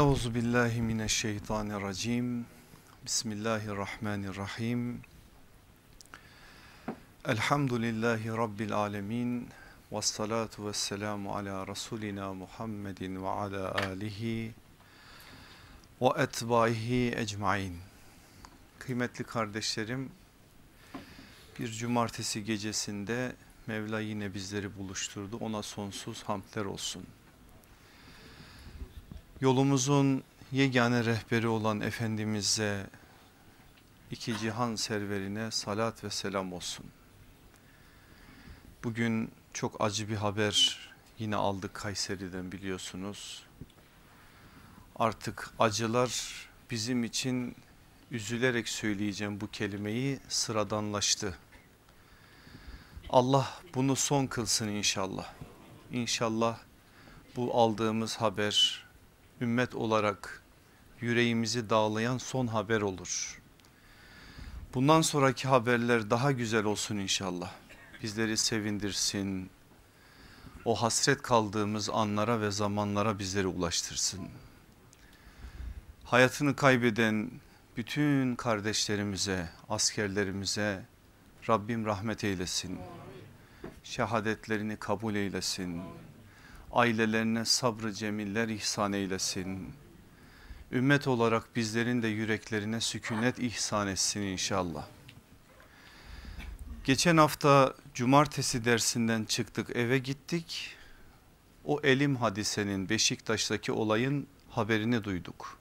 Euzu billahi mineşşeytanirracim. Bismillahirrahmanirrahim. Elhamdülillahi rabbil alamin. Ves salatu vesselamu ala rasulina Muhammedin ve ala alihi ve etbaihi ecmaîn. Kıymetli kardeşlerim, bir cumartesi gecesinde Mevla yine bizleri buluşturdu. Ona sonsuz hamdler olsun. Yolumuzun yegane rehberi olan Efendimiz'e, iki cihan serverine salat ve selam olsun. Bugün çok acı bir haber yine aldık Kayseri'den biliyorsunuz. Artık acılar bizim için üzülerek söyleyeceğim bu kelimeyi sıradanlaştı. Allah bunu son kılsın inşallah. İnşallah bu aldığımız haber ümmet olarak yüreğimizi dağlayan son haber olur. Bundan sonraki haberler daha güzel olsun inşallah. Bizleri sevindirsin. O hasret kaldığımız anlara ve zamanlara bizleri ulaştırsın. Hayatını kaybeden bütün kardeşlerimize, askerlerimize Rabbim rahmet eylesin. Şehadetlerini kabul eylesin ailelerine sabrı cemiller ihsan eylesin. Ümmet olarak bizlerin de yüreklerine sükunet ihsan etsin inşallah. Geçen hafta cumartesi dersinden çıktık eve gittik. O elim hadisenin Beşiktaş'taki olayın haberini duyduk.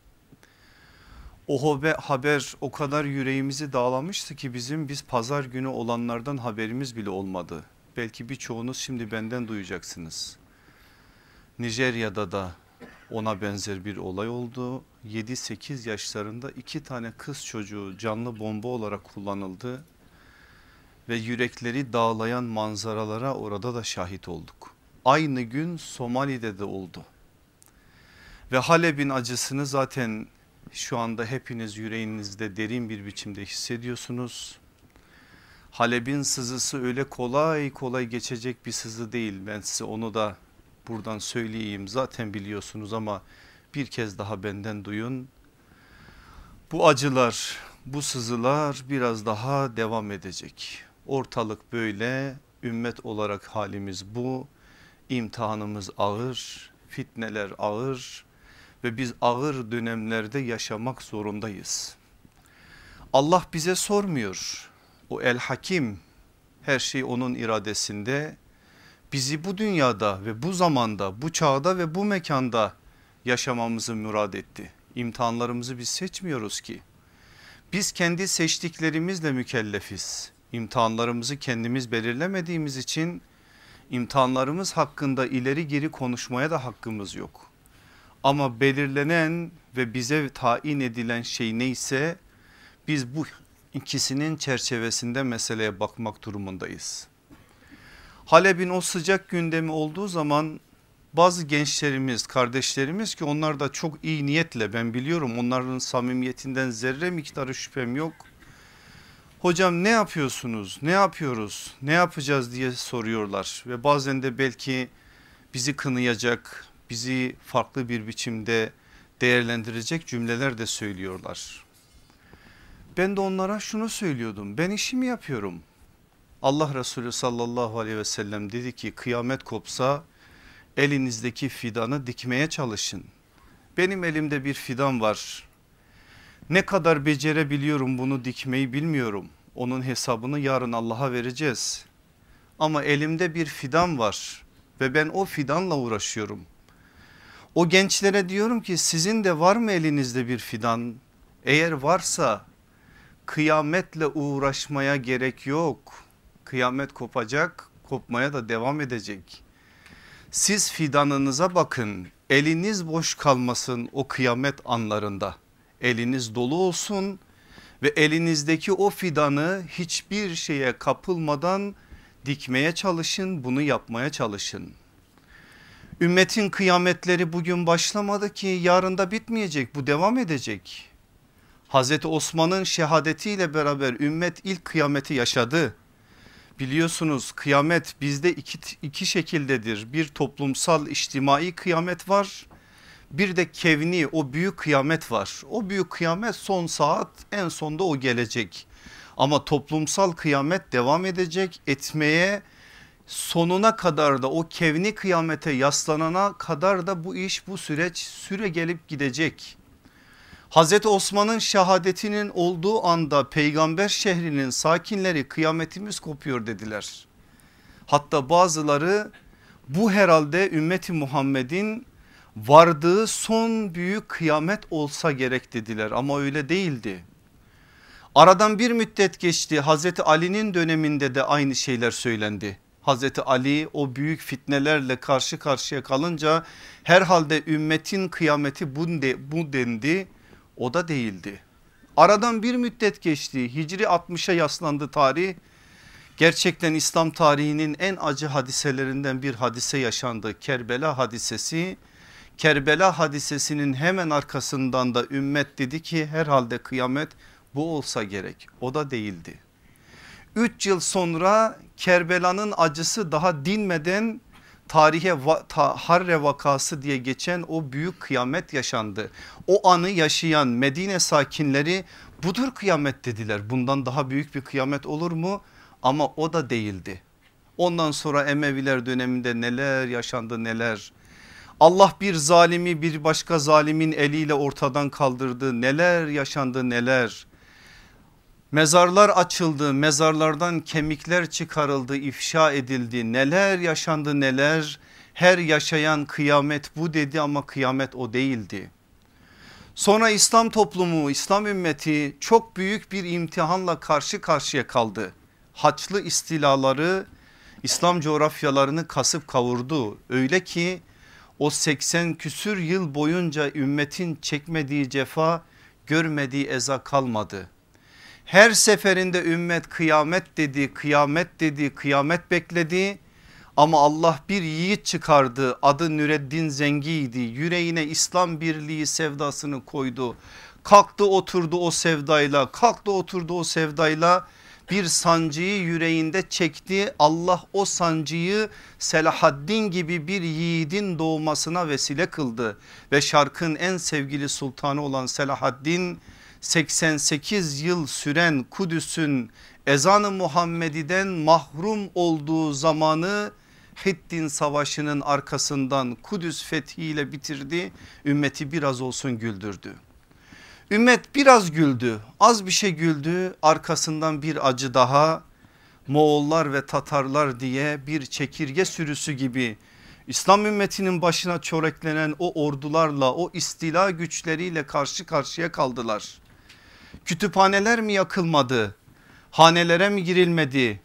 O haber o kadar yüreğimizi dağlamıştı ki bizim biz pazar günü olanlardan haberimiz bile olmadı. Belki birçoğunuz şimdi benden duyacaksınız. Nijerya'da da ona benzer bir olay oldu. 7-8 yaşlarında iki tane kız çocuğu canlı bomba olarak kullanıldı. Ve yürekleri dağlayan manzaralara orada da şahit olduk. Aynı gün Somali'de de oldu. Ve Halep'in acısını zaten şu anda hepiniz yüreğinizde derin bir biçimde hissediyorsunuz. Halep'in sızısı öyle kolay kolay geçecek bir sızı değil. Ben size onu da buradan söyleyeyim zaten biliyorsunuz ama bir kez daha benden duyun. Bu acılar bu sızılar biraz daha devam edecek. Ortalık böyle ümmet olarak halimiz bu. İmtihanımız ağır, fitneler ağır ve biz ağır dönemlerde yaşamak zorundayız. Allah bize sormuyor. O el hakim her şey onun iradesinde bizi bu dünyada ve bu zamanda bu çağda ve bu mekanda yaşamamızı murad etti. İmtihanlarımızı biz seçmiyoruz ki. Biz kendi seçtiklerimizle mükellefiz. İmtihanlarımızı kendimiz belirlemediğimiz için imtihanlarımız hakkında ileri geri konuşmaya da hakkımız yok. Ama belirlenen ve bize tayin edilen şey neyse biz bu ikisinin çerçevesinde meseleye bakmak durumundayız. Halep'in o sıcak gündemi olduğu zaman bazı gençlerimiz kardeşlerimiz ki onlar da çok iyi niyetle ben biliyorum onların samimiyetinden zerre miktarı şüphem yok. Hocam ne yapıyorsunuz ne yapıyoruz ne yapacağız diye soruyorlar ve bazen de belki bizi kınayacak bizi farklı bir biçimde değerlendirecek cümleler de söylüyorlar. Ben de onlara şunu söylüyordum ben işimi yapıyorum Allah Resulü sallallahu aleyhi ve sellem dedi ki kıyamet kopsa elinizdeki fidanı dikmeye çalışın. Benim elimde bir fidan var. Ne kadar becerebiliyorum bunu dikmeyi bilmiyorum. Onun hesabını yarın Allah'a vereceğiz. Ama elimde bir fidan var ve ben o fidanla uğraşıyorum. O gençlere diyorum ki sizin de var mı elinizde bir fidan? Eğer varsa kıyametle uğraşmaya gerek yok kıyamet kopacak kopmaya da devam edecek. Siz fidanınıza bakın eliniz boş kalmasın o kıyamet anlarında eliniz dolu olsun ve elinizdeki o fidanı hiçbir şeye kapılmadan dikmeye çalışın bunu yapmaya çalışın. Ümmetin kıyametleri bugün başlamadı ki yarın da bitmeyecek bu devam edecek. Hazreti Osman'ın şehadetiyle beraber ümmet ilk kıyameti yaşadı biliyorsunuz kıyamet bizde iki, iki şekildedir. Bir toplumsal içtimai kıyamet var. Bir de kevni o büyük kıyamet var. O büyük kıyamet son saat en sonda o gelecek. Ama toplumsal kıyamet devam edecek etmeye sonuna kadar da o kevni kıyamete yaslanana kadar da bu iş bu süreç süre gelip gidecek. Hazreti Osman'ın şehadetinin olduğu anda peygamber şehrinin sakinleri kıyametimiz kopuyor dediler. Hatta bazıları bu herhalde ümmeti Muhammed'in vardığı son büyük kıyamet olsa gerek dediler ama öyle değildi. Aradan bir müddet geçti Hazreti Ali'nin döneminde de aynı şeyler söylendi. Hazreti Ali o büyük fitnelerle karşı karşıya kalınca herhalde ümmetin kıyameti bu, de, bu dendi o da değildi. Aradan bir müddet geçti Hicri 60'a yaslandı tarih gerçekten İslam tarihinin en acı hadiselerinden bir hadise yaşandı Kerbela hadisesi. Kerbela hadisesinin hemen arkasından da ümmet dedi ki herhalde kıyamet bu olsa gerek o da değildi. 3 yıl sonra Kerbela'nın acısı daha dinmeden tarihe ta, Harre vakası diye geçen o büyük kıyamet yaşandı. O anı yaşayan Medine sakinleri budur kıyamet dediler. Bundan daha büyük bir kıyamet olur mu? Ama o da değildi. Ondan sonra Emeviler döneminde neler yaşandı neler. Allah bir zalimi bir başka zalimin eliyle ortadan kaldırdı. Neler yaşandı neler. Mezarlar açıldı, mezarlardan kemikler çıkarıldı, ifşa edildi. Neler yaşandı neler. Her yaşayan kıyamet bu dedi ama kıyamet o değildi. Sonra İslam toplumu, İslam ümmeti çok büyük bir imtihanla karşı karşıya kaldı. Haçlı istilaları İslam coğrafyalarını kasıp kavurdu. Öyle ki o 80 küsür yıl boyunca ümmetin çekmediği cefa, görmediği eza kalmadı. Her seferinde ümmet kıyamet dedi, kıyamet dedi, kıyamet bekledi. Ama Allah bir yiğit çıkardı adı Nüreddin Zengi'ydi yüreğine İslam birliği sevdasını koydu. Kalktı oturdu o sevdayla kalktı oturdu o sevdayla bir sancıyı yüreğinde çekti. Allah o sancıyı Selahaddin gibi bir yiğidin doğmasına vesile kıldı. Ve şarkın en sevgili sultanı olan Selahaddin 88 yıl süren Kudüs'ün ezanı Muhammedi'den mahrum olduğu zamanı Hittin savaşının arkasından Kudüs fethiyle bitirdi. Ümmeti biraz olsun güldürdü. Ümmet biraz güldü az bir şey güldü arkasından bir acı daha Moğollar ve Tatarlar diye bir çekirge sürüsü gibi İslam ümmetinin başına çöreklenen o ordularla o istila güçleriyle karşı karşıya kaldılar. Kütüphaneler mi yakılmadı? Hanelere mi girilmedi?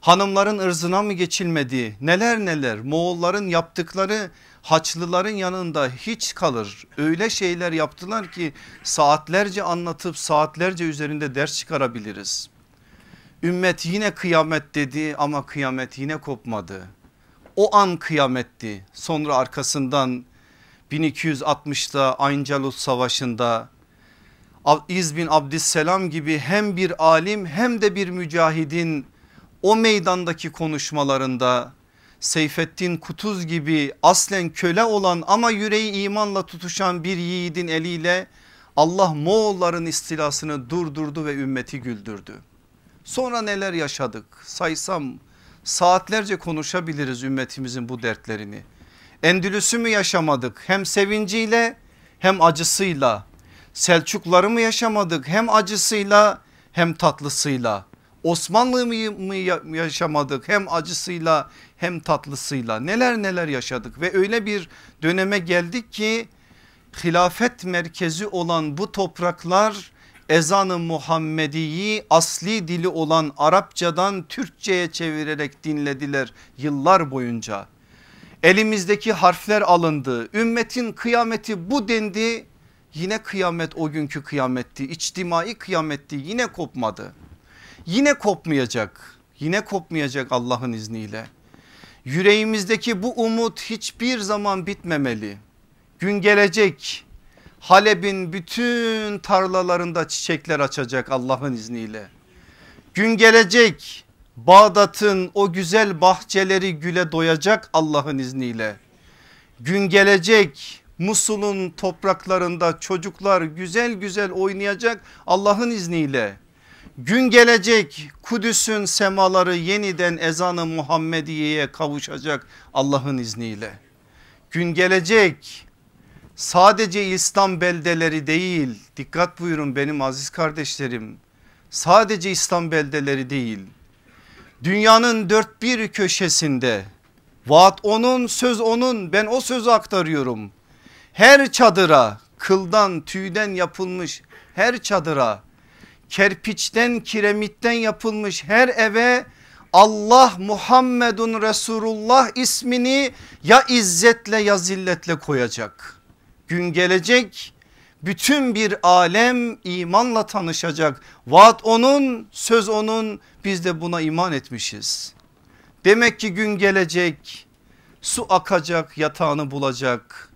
Hanımların ırzına mı geçilmedi? Neler neler Moğolların yaptıkları Haçlıların yanında hiç kalır. Öyle şeyler yaptılar ki saatlerce anlatıp saatlerce üzerinde ders çıkarabiliriz. Ümmet yine kıyamet dedi ama kıyamet yine kopmadı. O an kıyametti. Sonra arkasından 1260'da Ayncalut Savaşı'nda İz bin Abdüsselam gibi hem bir alim hem de bir mücahidin o meydandaki konuşmalarında Seyfettin Kutuz gibi aslen köle olan ama yüreği imanla tutuşan bir yiğidin eliyle Allah Moğolların istilasını durdurdu ve ümmeti güldürdü. Sonra neler yaşadık saysam saatlerce konuşabiliriz ümmetimizin bu dertlerini. Endülüs'ü mü yaşamadık hem sevinciyle hem acısıyla Selçukları mı yaşamadık? Hem acısıyla hem tatlısıyla. Osmanlı mı yaşamadık? Hem acısıyla hem tatlısıyla. Neler neler yaşadık? Ve öyle bir döneme geldik ki hilafet merkezi olan bu topraklar ezanı Muhammediyi asli dili olan Arapçadan Türkçe'ye çevirerek dinlediler yıllar boyunca. Elimizdeki harfler alındı. Ümmetin kıyameti bu dendi Yine kıyamet o günkü kıyametti. İçtimai kıyametti. Yine kopmadı. Yine kopmayacak. Yine kopmayacak Allah'ın izniyle. Yüreğimizdeki bu umut hiçbir zaman bitmemeli. Gün gelecek. Halep'in bütün tarlalarında çiçekler açacak Allah'ın izniyle. Gün gelecek. Bağdat'ın o güzel bahçeleri güle doyacak Allah'ın izniyle. Gün gelecek Musul'un topraklarında çocuklar güzel güzel oynayacak Allah'ın izniyle. Gün gelecek Kudüs'ün semaları yeniden ezanı Muhammediye'ye kavuşacak Allah'ın izniyle. Gün gelecek sadece İslam beldeleri değil dikkat buyurun benim aziz kardeşlerim sadece İslam beldeleri değil dünyanın dört bir köşesinde vaat onun söz onun ben o sözü aktarıyorum her çadıra kıldan tüyden yapılmış her çadıra kerpiçten kiremitten yapılmış her eve Allah Muhammedun Resulullah ismini ya izzetle ya zilletle koyacak. Gün gelecek bütün bir alem imanla tanışacak. Vaat onun söz onun biz de buna iman etmişiz. Demek ki gün gelecek su akacak yatağını bulacak.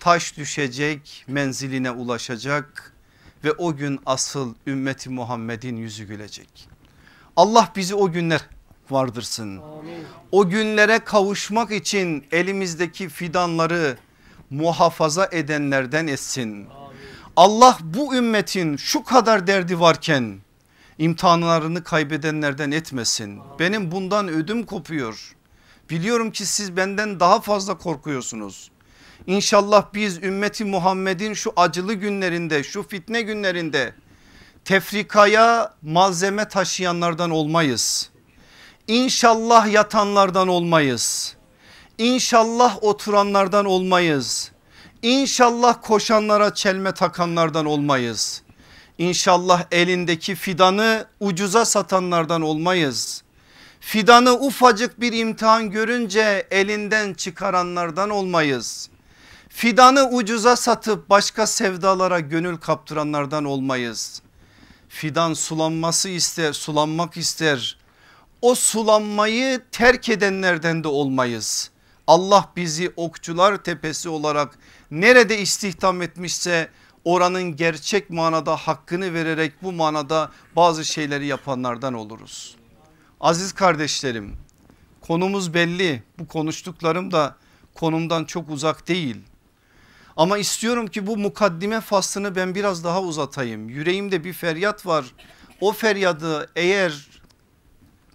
Taş düşecek menziline ulaşacak ve o gün asıl ümmeti Muhammed'in yüzü gülecek. Allah bizi o günler vardırsın. Amin. O günlere kavuşmak için elimizdeki fidanları muhafaza edenlerden etsin. Amin. Allah bu ümmetin şu kadar derdi varken imtihanlarını kaybedenlerden etmesin. Amin. Benim bundan ödüm kopuyor. Biliyorum ki siz benden daha fazla korkuyorsunuz. İnşallah biz ümmeti Muhammed'in şu acılı günlerinde şu fitne günlerinde tefrikaya malzeme taşıyanlardan olmayız. İnşallah yatanlardan olmayız. İnşallah oturanlardan olmayız. İnşallah koşanlara çelme takanlardan olmayız. İnşallah elindeki fidanı ucuza satanlardan olmayız. Fidanı ufacık bir imtihan görünce elinden çıkaranlardan olmayız. Fidanı ucuza satıp başka sevdalara gönül kaptıranlardan olmayız. Fidan sulanması ister, sulanmak ister. O sulanmayı terk edenlerden de olmayız. Allah bizi okçular tepesi olarak nerede istihdam etmişse oranın gerçek manada hakkını vererek bu manada bazı şeyleri yapanlardan oluruz. Aziz kardeşlerim konumuz belli bu konuştuklarım da konumdan çok uzak değil. Ama istiyorum ki bu mukaddime faslını ben biraz daha uzatayım. Yüreğimde bir feryat var. O feryadı eğer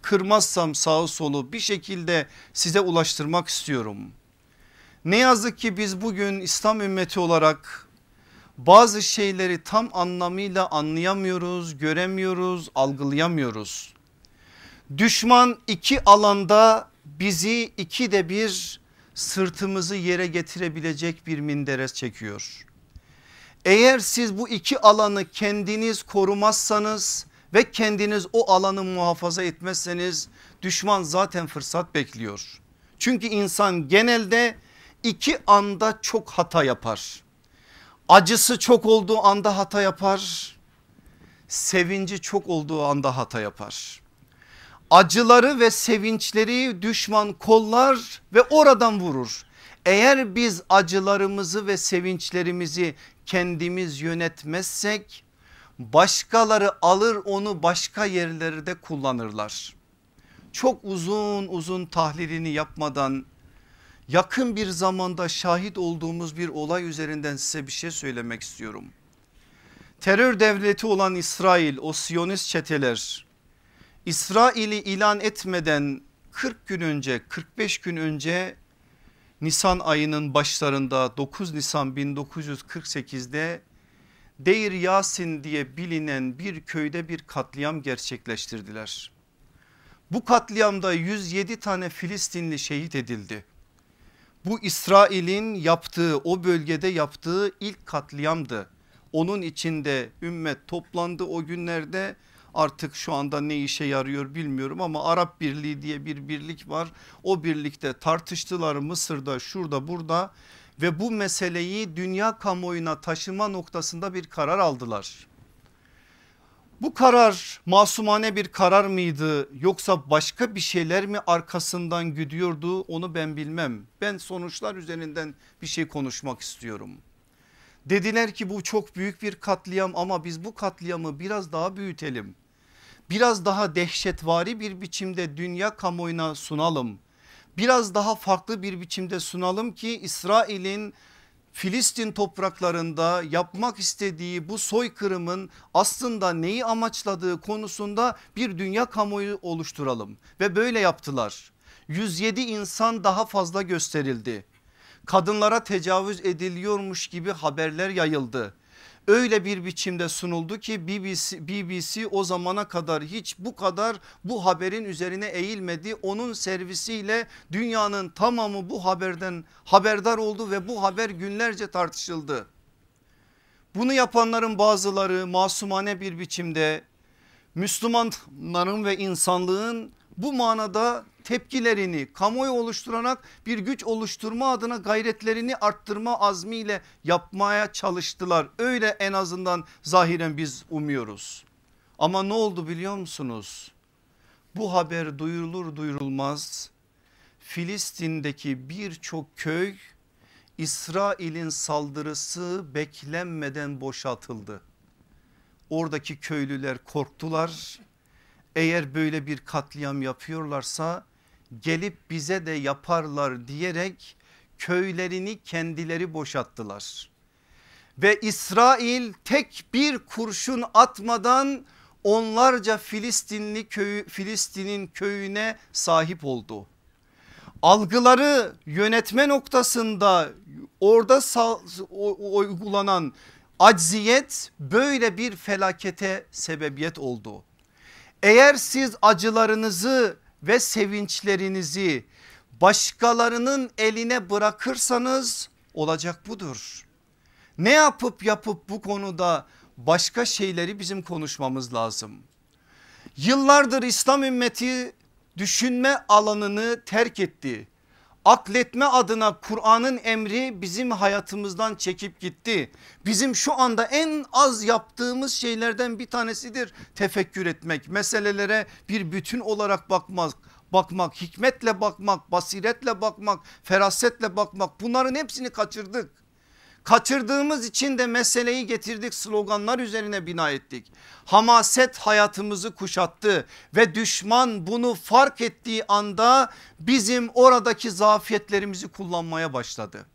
kırmazsam sağı solu bir şekilde size ulaştırmak istiyorum. Ne yazık ki biz bugün İslam ümmeti olarak bazı şeyleri tam anlamıyla anlayamıyoruz, göremiyoruz, algılayamıyoruz. Düşman iki alanda bizi iki de bir sırtımızı yere getirebilecek bir minderes çekiyor. Eğer siz bu iki alanı kendiniz korumazsanız ve kendiniz o alanı muhafaza etmezseniz düşman zaten fırsat bekliyor. Çünkü insan genelde iki anda çok hata yapar. Acısı çok olduğu anda hata yapar. Sevinci çok olduğu anda hata yapar acıları ve sevinçleri düşman kollar ve oradan vurur. Eğer biz acılarımızı ve sevinçlerimizi kendimiz yönetmezsek başkaları alır onu başka yerlerde kullanırlar. Çok uzun uzun tahlilini yapmadan yakın bir zamanda şahit olduğumuz bir olay üzerinden size bir şey söylemek istiyorum. Terör devleti olan İsrail o Siyonist çeteler İsrail'i ilan etmeden 40 gün önce 45 gün önce Nisan ayının başlarında 9 Nisan 1948'de Deir Yasin diye bilinen bir köyde bir katliam gerçekleştirdiler. Bu katliamda 107 tane Filistinli şehit edildi. Bu İsrail'in yaptığı o bölgede yaptığı ilk katliamdı. Onun içinde ümmet toplandı o günlerde artık şu anda ne işe yarıyor bilmiyorum ama Arap Birliği diye bir birlik var. O birlikte tartıştılar Mısır'da şurada burada ve bu meseleyi dünya kamuoyuna taşıma noktasında bir karar aldılar. Bu karar masumane bir karar mıydı yoksa başka bir şeyler mi arkasından güdüyordu onu ben bilmem. Ben sonuçlar üzerinden bir şey konuşmak istiyorum. Dediler ki bu çok büyük bir katliam ama biz bu katliamı biraz daha büyütelim biraz daha dehşetvari bir biçimde dünya kamuoyuna sunalım. Biraz daha farklı bir biçimde sunalım ki İsrail'in Filistin topraklarında yapmak istediği bu soykırımın aslında neyi amaçladığı konusunda bir dünya kamuoyu oluşturalım ve böyle yaptılar. 107 insan daha fazla gösterildi. Kadınlara tecavüz ediliyormuş gibi haberler yayıldı öyle bir biçimde sunuldu ki BBC, BBC o zamana kadar hiç bu kadar bu haberin üzerine eğilmedi. Onun servisiyle dünyanın tamamı bu haberden haberdar oldu ve bu haber günlerce tartışıldı. Bunu yapanların bazıları masumane bir biçimde Müslümanların ve insanlığın bu manada tepkilerini kamuoyu oluşturarak bir güç oluşturma adına gayretlerini arttırma azmiyle yapmaya çalıştılar. Öyle en azından zahiren biz umuyoruz. Ama ne oldu biliyor musunuz? Bu haber duyurulur duyurulmaz Filistin'deki birçok köy İsrail'in saldırısı beklenmeden boşaltıldı. Oradaki köylüler korktular. Eğer böyle bir katliam yapıyorlarsa gelip bize de yaparlar diyerek köylerini kendileri boşalttılar. Ve İsrail tek bir kurşun atmadan onlarca Filistinli köyü Filistin'in köyüne sahip oldu. Algıları yönetme noktasında orada uygulanan acziyet böyle bir felakete sebebiyet oldu. Eğer siz acılarınızı ve sevinçlerinizi başkalarının eline bırakırsanız olacak budur. Ne yapıp yapıp bu konuda başka şeyleri bizim konuşmamız lazım. Yıllardır İslam ümmeti düşünme alanını terk etti. Akletme adına Kur'an'ın emri bizim hayatımızdan çekip gitti. Bizim şu anda en az yaptığımız şeylerden bir tanesidir tefekkür etmek. Meselelere bir bütün olarak bakmak, bakmak, hikmetle bakmak, basiretle bakmak, ferasetle bakmak bunların hepsini kaçırdık. Kaçırdığımız için de meseleyi getirdik sloganlar üzerine bina ettik. Hamaset hayatımızı kuşattı ve düşman bunu fark ettiği anda bizim oradaki zafiyetlerimizi kullanmaya başladı.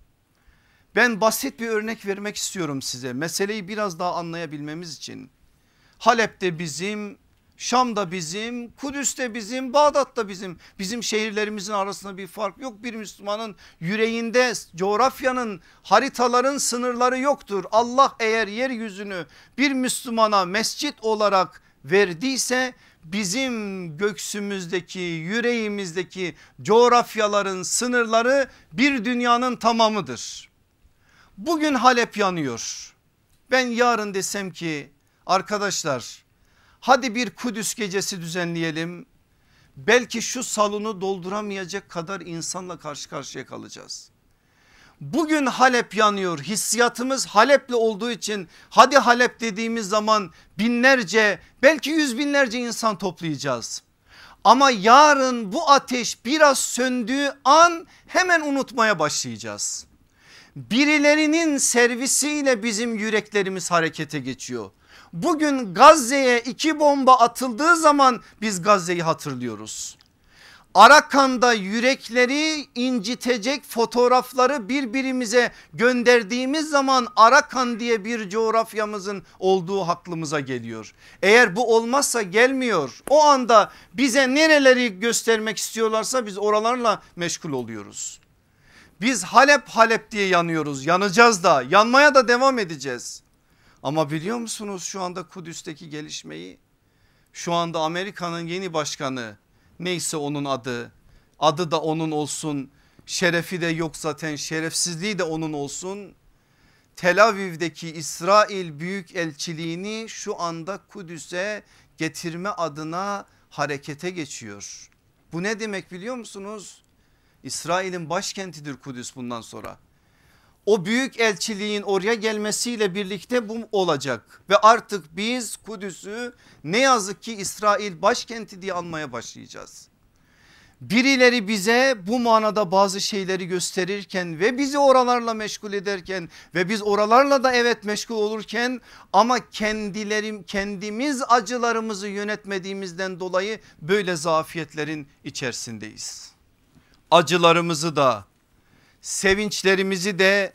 Ben basit bir örnek vermek istiyorum size meseleyi biraz daha anlayabilmemiz için. Halep'te bizim Şam da bizim, Kudüs de bizim, Bağdat da bizim. Bizim şehirlerimizin arasında bir fark yok. Bir Müslümanın yüreğinde coğrafyanın haritaların sınırları yoktur. Allah eğer yeryüzünü bir Müslümana mescit olarak verdiyse bizim göksümüzdeki yüreğimizdeki coğrafyaların sınırları bir dünyanın tamamıdır. Bugün Halep yanıyor. Ben yarın desem ki arkadaşlar Hadi bir Kudüs gecesi düzenleyelim. Belki şu salonu dolduramayacak kadar insanla karşı karşıya kalacağız. Bugün Halep yanıyor hissiyatımız Halep'le olduğu için hadi Halep dediğimiz zaman binlerce belki yüz binlerce insan toplayacağız. Ama yarın bu ateş biraz söndüğü an hemen unutmaya başlayacağız. Birilerinin servisiyle bizim yüreklerimiz harekete geçiyor. Bugün Gazze'ye iki bomba atıldığı zaman biz Gazze'yi hatırlıyoruz. Arakan'da yürekleri incitecek fotoğrafları birbirimize gönderdiğimiz zaman Arakan diye bir coğrafyamızın olduğu aklımıza geliyor. Eğer bu olmazsa gelmiyor. O anda bize nereleri göstermek istiyorlarsa biz oralarla meşgul oluyoruz. Biz Halep Halep diye yanıyoruz yanacağız da yanmaya da devam edeceğiz. Ama biliyor musunuz şu anda Kudüs'teki gelişmeyi? Şu anda Amerika'nın yeni başkanı neyse onun adı adı da onun olsun şerefi de yok zaten şerefsizliği de onun olsun. Tel Aviv'deki İsrail büyük elçiliğini şu anda Kudüs'e getirme adına harekete geçiyor. Bu ne demek biliyor musunuz? İsrail'in başkentidir Kudüs bundan sonra o büyük elçiliğin oraya gelmesiyle birlikte bu olacak ve artık biz Kudüs'ü ne yazık ki İsrail başkenti diye anmaya başlayacağız. Birileri bize bu manada bazı şeyleri gösterirken ve bizi oralarla meşgul ederken ve biz oralarla da evet meşgul olurken ama kendilerim kendimiz acılarımızı yönetmediğimizden dolayı böyle zafiyetlerin içerisindeyiz. Acılarımızı da sevinçlerimizi de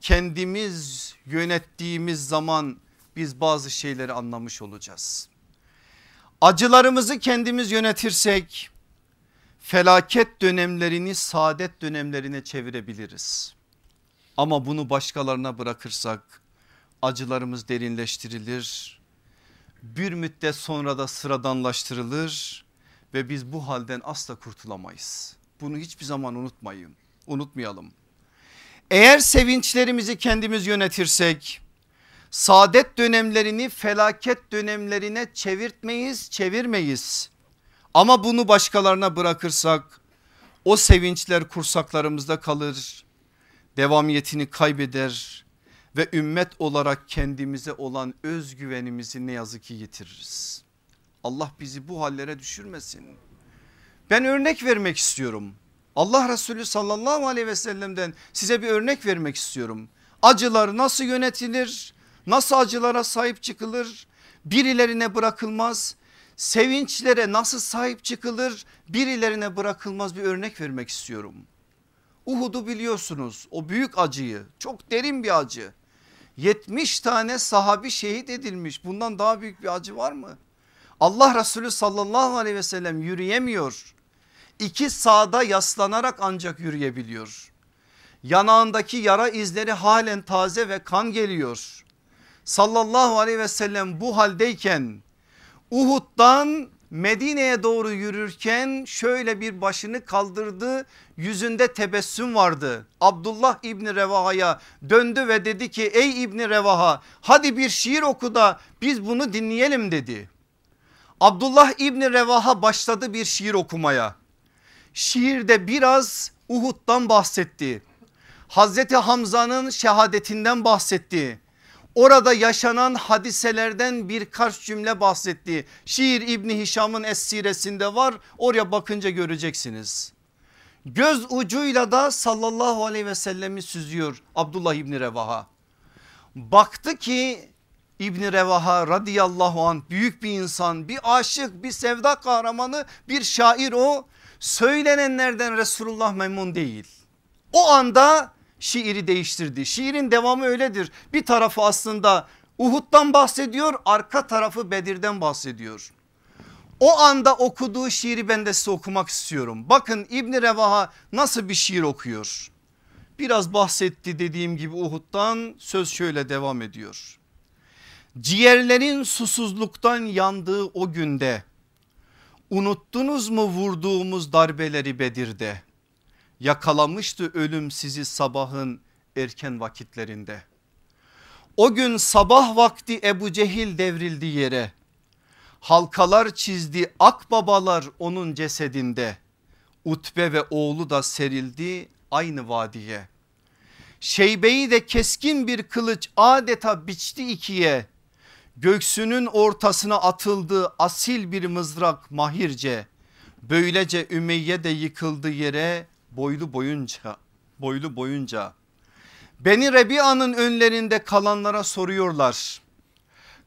kendimiz yönettiğimiz zaman biz bazı şeyleri anlamış olacağız. Acılarımızı kendimiz yönetirsek felaket dönemlerini saadet dönemlerine çevirebiliriz. Ama bunu başkalarına bırakırsak acılarımız derinleştirilir. Bir müddet sonra da sıradanlaştırılır ve biz bu halden asla kurtulamayız. Bunu hiçbir zaman unutmayın. Unutmayalım. Eğer sevinçlerimizi kendimiz yönetirsek saadet dönemlerini felaket dönemlerine çevirtmeyiz, çevirmeyiz. Ama bunu başkalarına bırakırsak o sevinçler kursaklarımızda kalır. Devamiyetini kaybeder ve ümmet olarak kendimize olan özgüvenimizi ne yazık ki yitiririz. Allah bizi bu hallere düşürmesin. Ben örnek vermek istiyorum. Allah Resulü sallallahu aleyhi ve sellem'den size bir örnek vermek istiyorum. Acılar nasıl yönetilir? Nasıl acılara sahip çıkılır? Birilerine bırakılmaz. Sevinçlere nasıl sahip çıkılır? Birilerine bırakılmaz bir örnek vermek istiyorum. Uhud'u biliyorsunuz o büyük acıyı çok derin bir acı. 70 tane sahabi şehit edilmiş bundan daha büyük bir acı var mı? Allah Resulü sallallahu aleyhi ve sellem yürüyemiyor. İki sağda yaslanarak ancak yürüyebiliyor. Yanağındaki yara izleri halen taze ve kan geliyor. Sallallahu aleyhi ve sellem bu haldeyken Uhud'dan Medine'ye doğru yürürken şöyle bir başını kaldırdı yüzünde tebessüm vardı. Abdullah İbni Revaha'ya döndü ve dedi ki ey İbni Revaha hadi bir şiir oku da biz bunu dinleyelim dedi. Abdullah İbni Revaha başladı bir şiir okumaya. Şiirde biraz Uhud'dan bahsetti. Hazreti Hamza'nın şehadetinden bahsetti. Orada yaşanan hadiselerden birkaç cümle bahsetti. Şiir İbni Hişam'ın Essiresinde var oraya bakınca göreceksiniz. Göz ucuyla da sallallahu aleyhi ve sellemi süzüyor Abdullah İbni Revaha. Baktı ki İbni Revaha radıyallahu an büyük bir insan bir aşık bir sevda kahramanı bir şair o. Söylenenlerden Resulullah memnun değil. O anda şiiri değiştirdi. Şiirin devamı öyledir. Bir tarafı aslında Uhud'dan bahsediyor arka tarafı Bedir'den bahsediyor. O anda okuduğu şiiri ben de size okumak istiyorum. Bakın İbni Revaha nasıl bir şiir okuyor. Biraz bahsetti dediğim gibi Uhud'dan söz şöyle devam ediyor. Ciğerlerin susuzluktan yandığı o günde unuttunuz mu vurduğumuz darbeleri Bedir'de? yakalamıştı ölüm sizi sabahın erken vakitlerinde. O gün sabah vakti Ebu Cehil devrildi yere. Halkalar çizdi akbabalar onun cesedinde. Utbe ve oğlu da serildi aynı vadiye. Şeybeyi de keskin bir kılıç adeta biçti ikiye. Göksünün ortasına atıldı asil bir mızrak mahirce. Böylece Ümeyye de yıkıldı yere boylu boyunca boylu boyunca Beni Rebia'nın önlerinde kalanlara soruyorlar.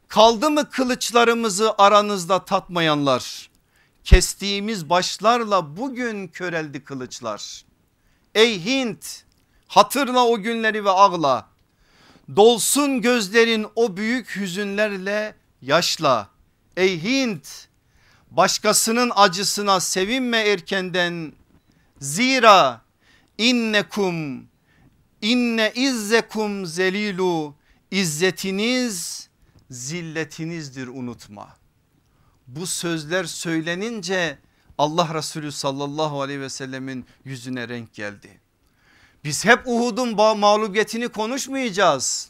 Kaldı mı kılıçlarımızı aranızda tatmayanlar? Kestiğimiz başlarla bugün köreldi kılıçlar. Ey Hint hatırla o günleri ve ağla. Dolsun gözlerin o büyük hüzünlerle yaşla. Ey Hint başkasının acısına sevinme erkenden Zira innekum inne izzekum zelilu izzetiniz zilletinizdir unutma. Bu sözler söylenince Allah Resulü sallallahu aleyhi ve sellemin yüzüne renk geldi. Biz hep Uhud'un mağlubiyetini konuşmayacağız.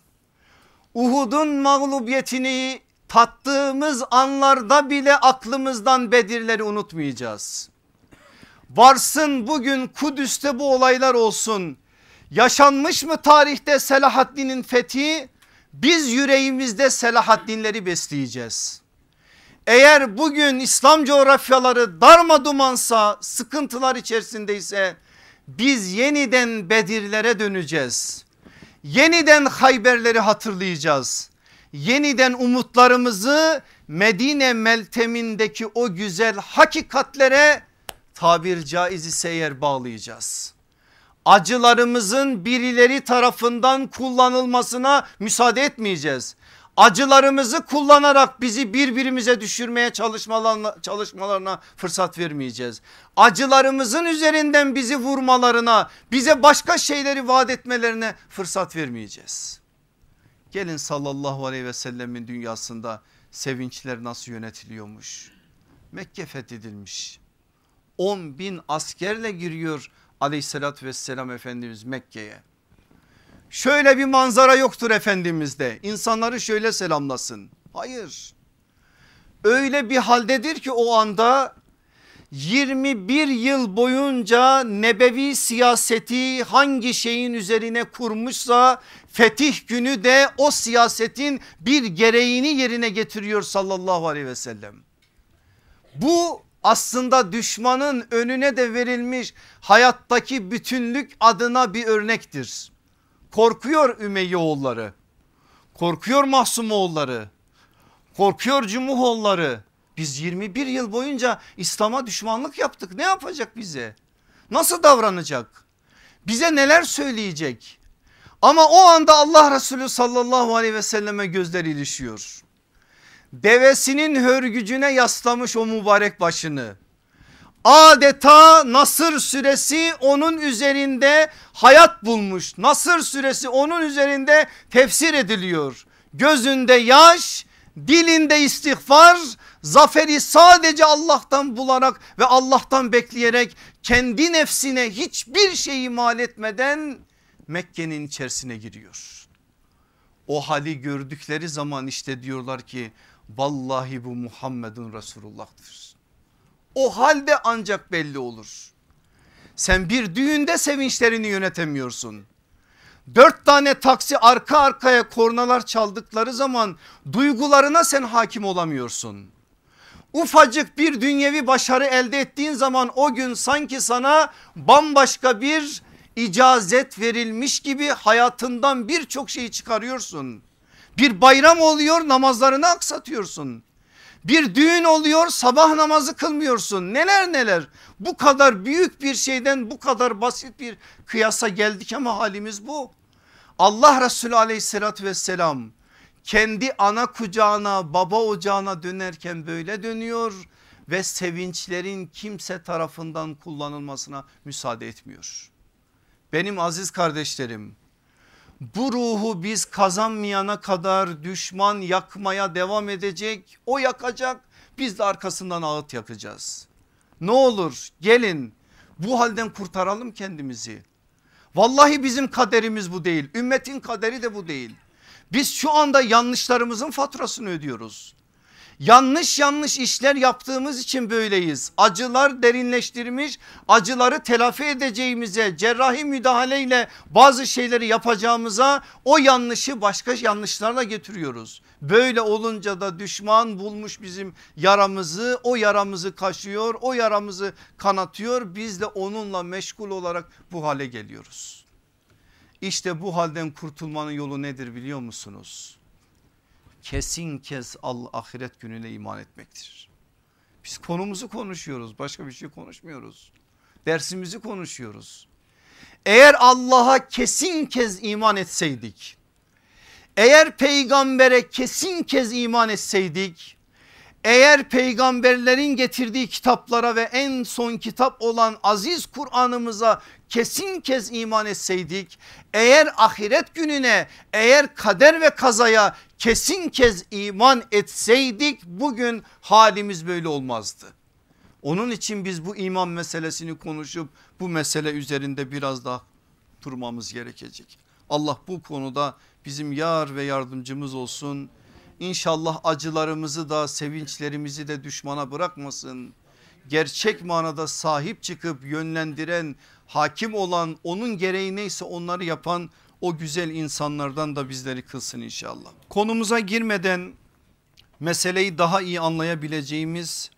Uhud'un mağlubiyetini tattığımız anlarda bile aklımızdan Bedirleri unutmayacağız. Varsın bugün Kudüs'te bu olaylar olsun. Yaşanmış mı tarihte Selahaddin'in fethi? Biz yüreğimizde Selahaddinleri besleyeceğiz. Eğer bugün İslam coğrafyaları darma dumansa sıkıntılar içerisindeyse biz yeniden Bedirlere döneceğiz. Yeniden Hayberleri hatırlayacağız. Yeniden umutlarımızı Medine Meltemindeki o güzel hakikatlere tabir caiz ise eğer bağlayacağız. acılarımızın birileri tarafından kullanılmasına müsaade etmeyeceğiz. Acılarımızı kullanarak bizi birbirimize düşürmeye çalışmalarına, çalışmalarına fırsat vermeyeceğiz. Acılarımızın üzerinden bizi vurmalarına bize başka şeyleri vaat etmelerine fırsat vermeyeceğiz. Gelin sallallahu aleyhi ve sellemin dünyasında sevinçler nasıl yönetiliyormuş. Mekke fethedilmiş. 10 bin askerle giriyor aleyhissalatü vesselam Efendimiz Mekke'ye. Şöyle bir manzara yoktur Efendimiz'de insanları şöyle selamlasın. Hayır öyle bir haldedir ki o anda 21 yıl boyunca nebevi siyaseti hangi şeyin üzerine kurmuşsa fetih günü de o siyasetin bir gereğini yerine getiriyor sallallahu aleyhi ve sellem. Bu aslında düşmanın önüne de verilmiş hayattaki bütünlük adına bir örnektir. Korkuyor Ümeyye oğulları, korkuyor Mahsum oğulları, korkuyor Cumuhoğulları. Biz 21 yıl boyunca İslam'a düşmanlık yaptık ne yapacak bize? Nasıl davranacak? Bize neler söyleyecek? Ama o anda Allah Resulü sallallahu aleyhi ve selleme gözler ilişiyor devesinin hörgücüne yaslamış o mübarek başını. Adeta Nasır suresi onun üzerinde hayat bulmuş. Nasır suresi onun üzerinde tefsir ediliyor. Gözünde yaş, dilinde istiğfar, zaferi sadece Allah'tan bularak ve Allah'tan bekleyerek kendi nefsine hiçbir şey mal etmeden Mekke'nin içerisine giriyor. O hali gördükleri zaman işte diyorlar ki Vallahi bu Muhammedun Resulullah'tır. O halde ancak belli olur. Sen bir düğünde sevinçlerini yönetemiyorsun. Dört tane taksi arka arkaya kornalar çaldıkları zaman duygularına sen hakim olamıyorsun. Ufacık bir dünyevi başarı elde ettiğin zaman o gün sanki sana bambaşka bir icazet verilmiş gibi hayatından birçok şeyi çıkarıyorsun. Bir bayram oluyor namazlarını aksatıyorsun. Bir düğün oluyor sabah namazı kılmıyorsun neler neler. Bu kadar büyük bir şeyden bu kadar basit bir kıyasa geldik ama halimiz bu. Allah Resulü aleyhissalatü vesselam kendi ana kucağına baba ocağına dönerken böyle dönüyor ve sevinçlerin kimse tarafından kullanılmasına müsaade etmiyor. Benim aziz kardeşlerim bu ruhu biz kazanmayana kadar düşman yakmaya devam edecek. O yakacak biz de arkasından ağıt yakacağız. Ne olur gelin bu halden kurtaralım kendimizi. Vallahi bizim kaderimiz bu değil. Ümmetin kaderi de bu değil. Biz şu anda yanlışlarımızın faturasını ödüyoruz. Yanlış yanlış işler yaptığımız için böyleyiz. Acılar derinleştirmiş acıları telafi edeceğimize cerrahi müdahaleyle bazı şeyleri yapacağımıza o yanlışı başka yanlışlarla getiriyoruz. Böyle olunca da düşman bulmuş bizim yaramızı o yaramızı kaşıyor o yaramızı kanatıyor biz de onunla meşgul olarak bu hale geliyoruz. İşte bu halden kurtulmanın yolu nedir biliyor musunuz? Kesin kes al ahiret gününe iman etmektir. Biz konumuzu konuşuyoruz başka bir şey konuşmuyoruz. Dersimizi konuşuyoruz. Eğer Allah'a kesin kez iman etseydik eğer peygambere kesin kez iman etseydik eğer peygamberlerin getirdiği kitaplara ve en son kitap olan aziz Kur'an'ımıza kesin kez iman etseydik eğer ahiret gününe eğer kader ve kazaya kesin kez iman etseydik bugün halimiz böyle olmazdı. Onun için biz bu iman meselesini konuşup bu mesele üzerinde biraz daha durmamız gerekecek. Allah bu konuda bizim yar ve yardımcımız olsun. İnşallah acılarımızı da sevinçlerimizi de düşmana bırakmasın. Gerçek manada sahip çıkıp yönlendiren hakim olan onun gereği neyse onları yapan o güzel insanlardan da bizleri kılsın inşallah. Konumuza girmeden meseleyi daha iyi anlayabileceğimiz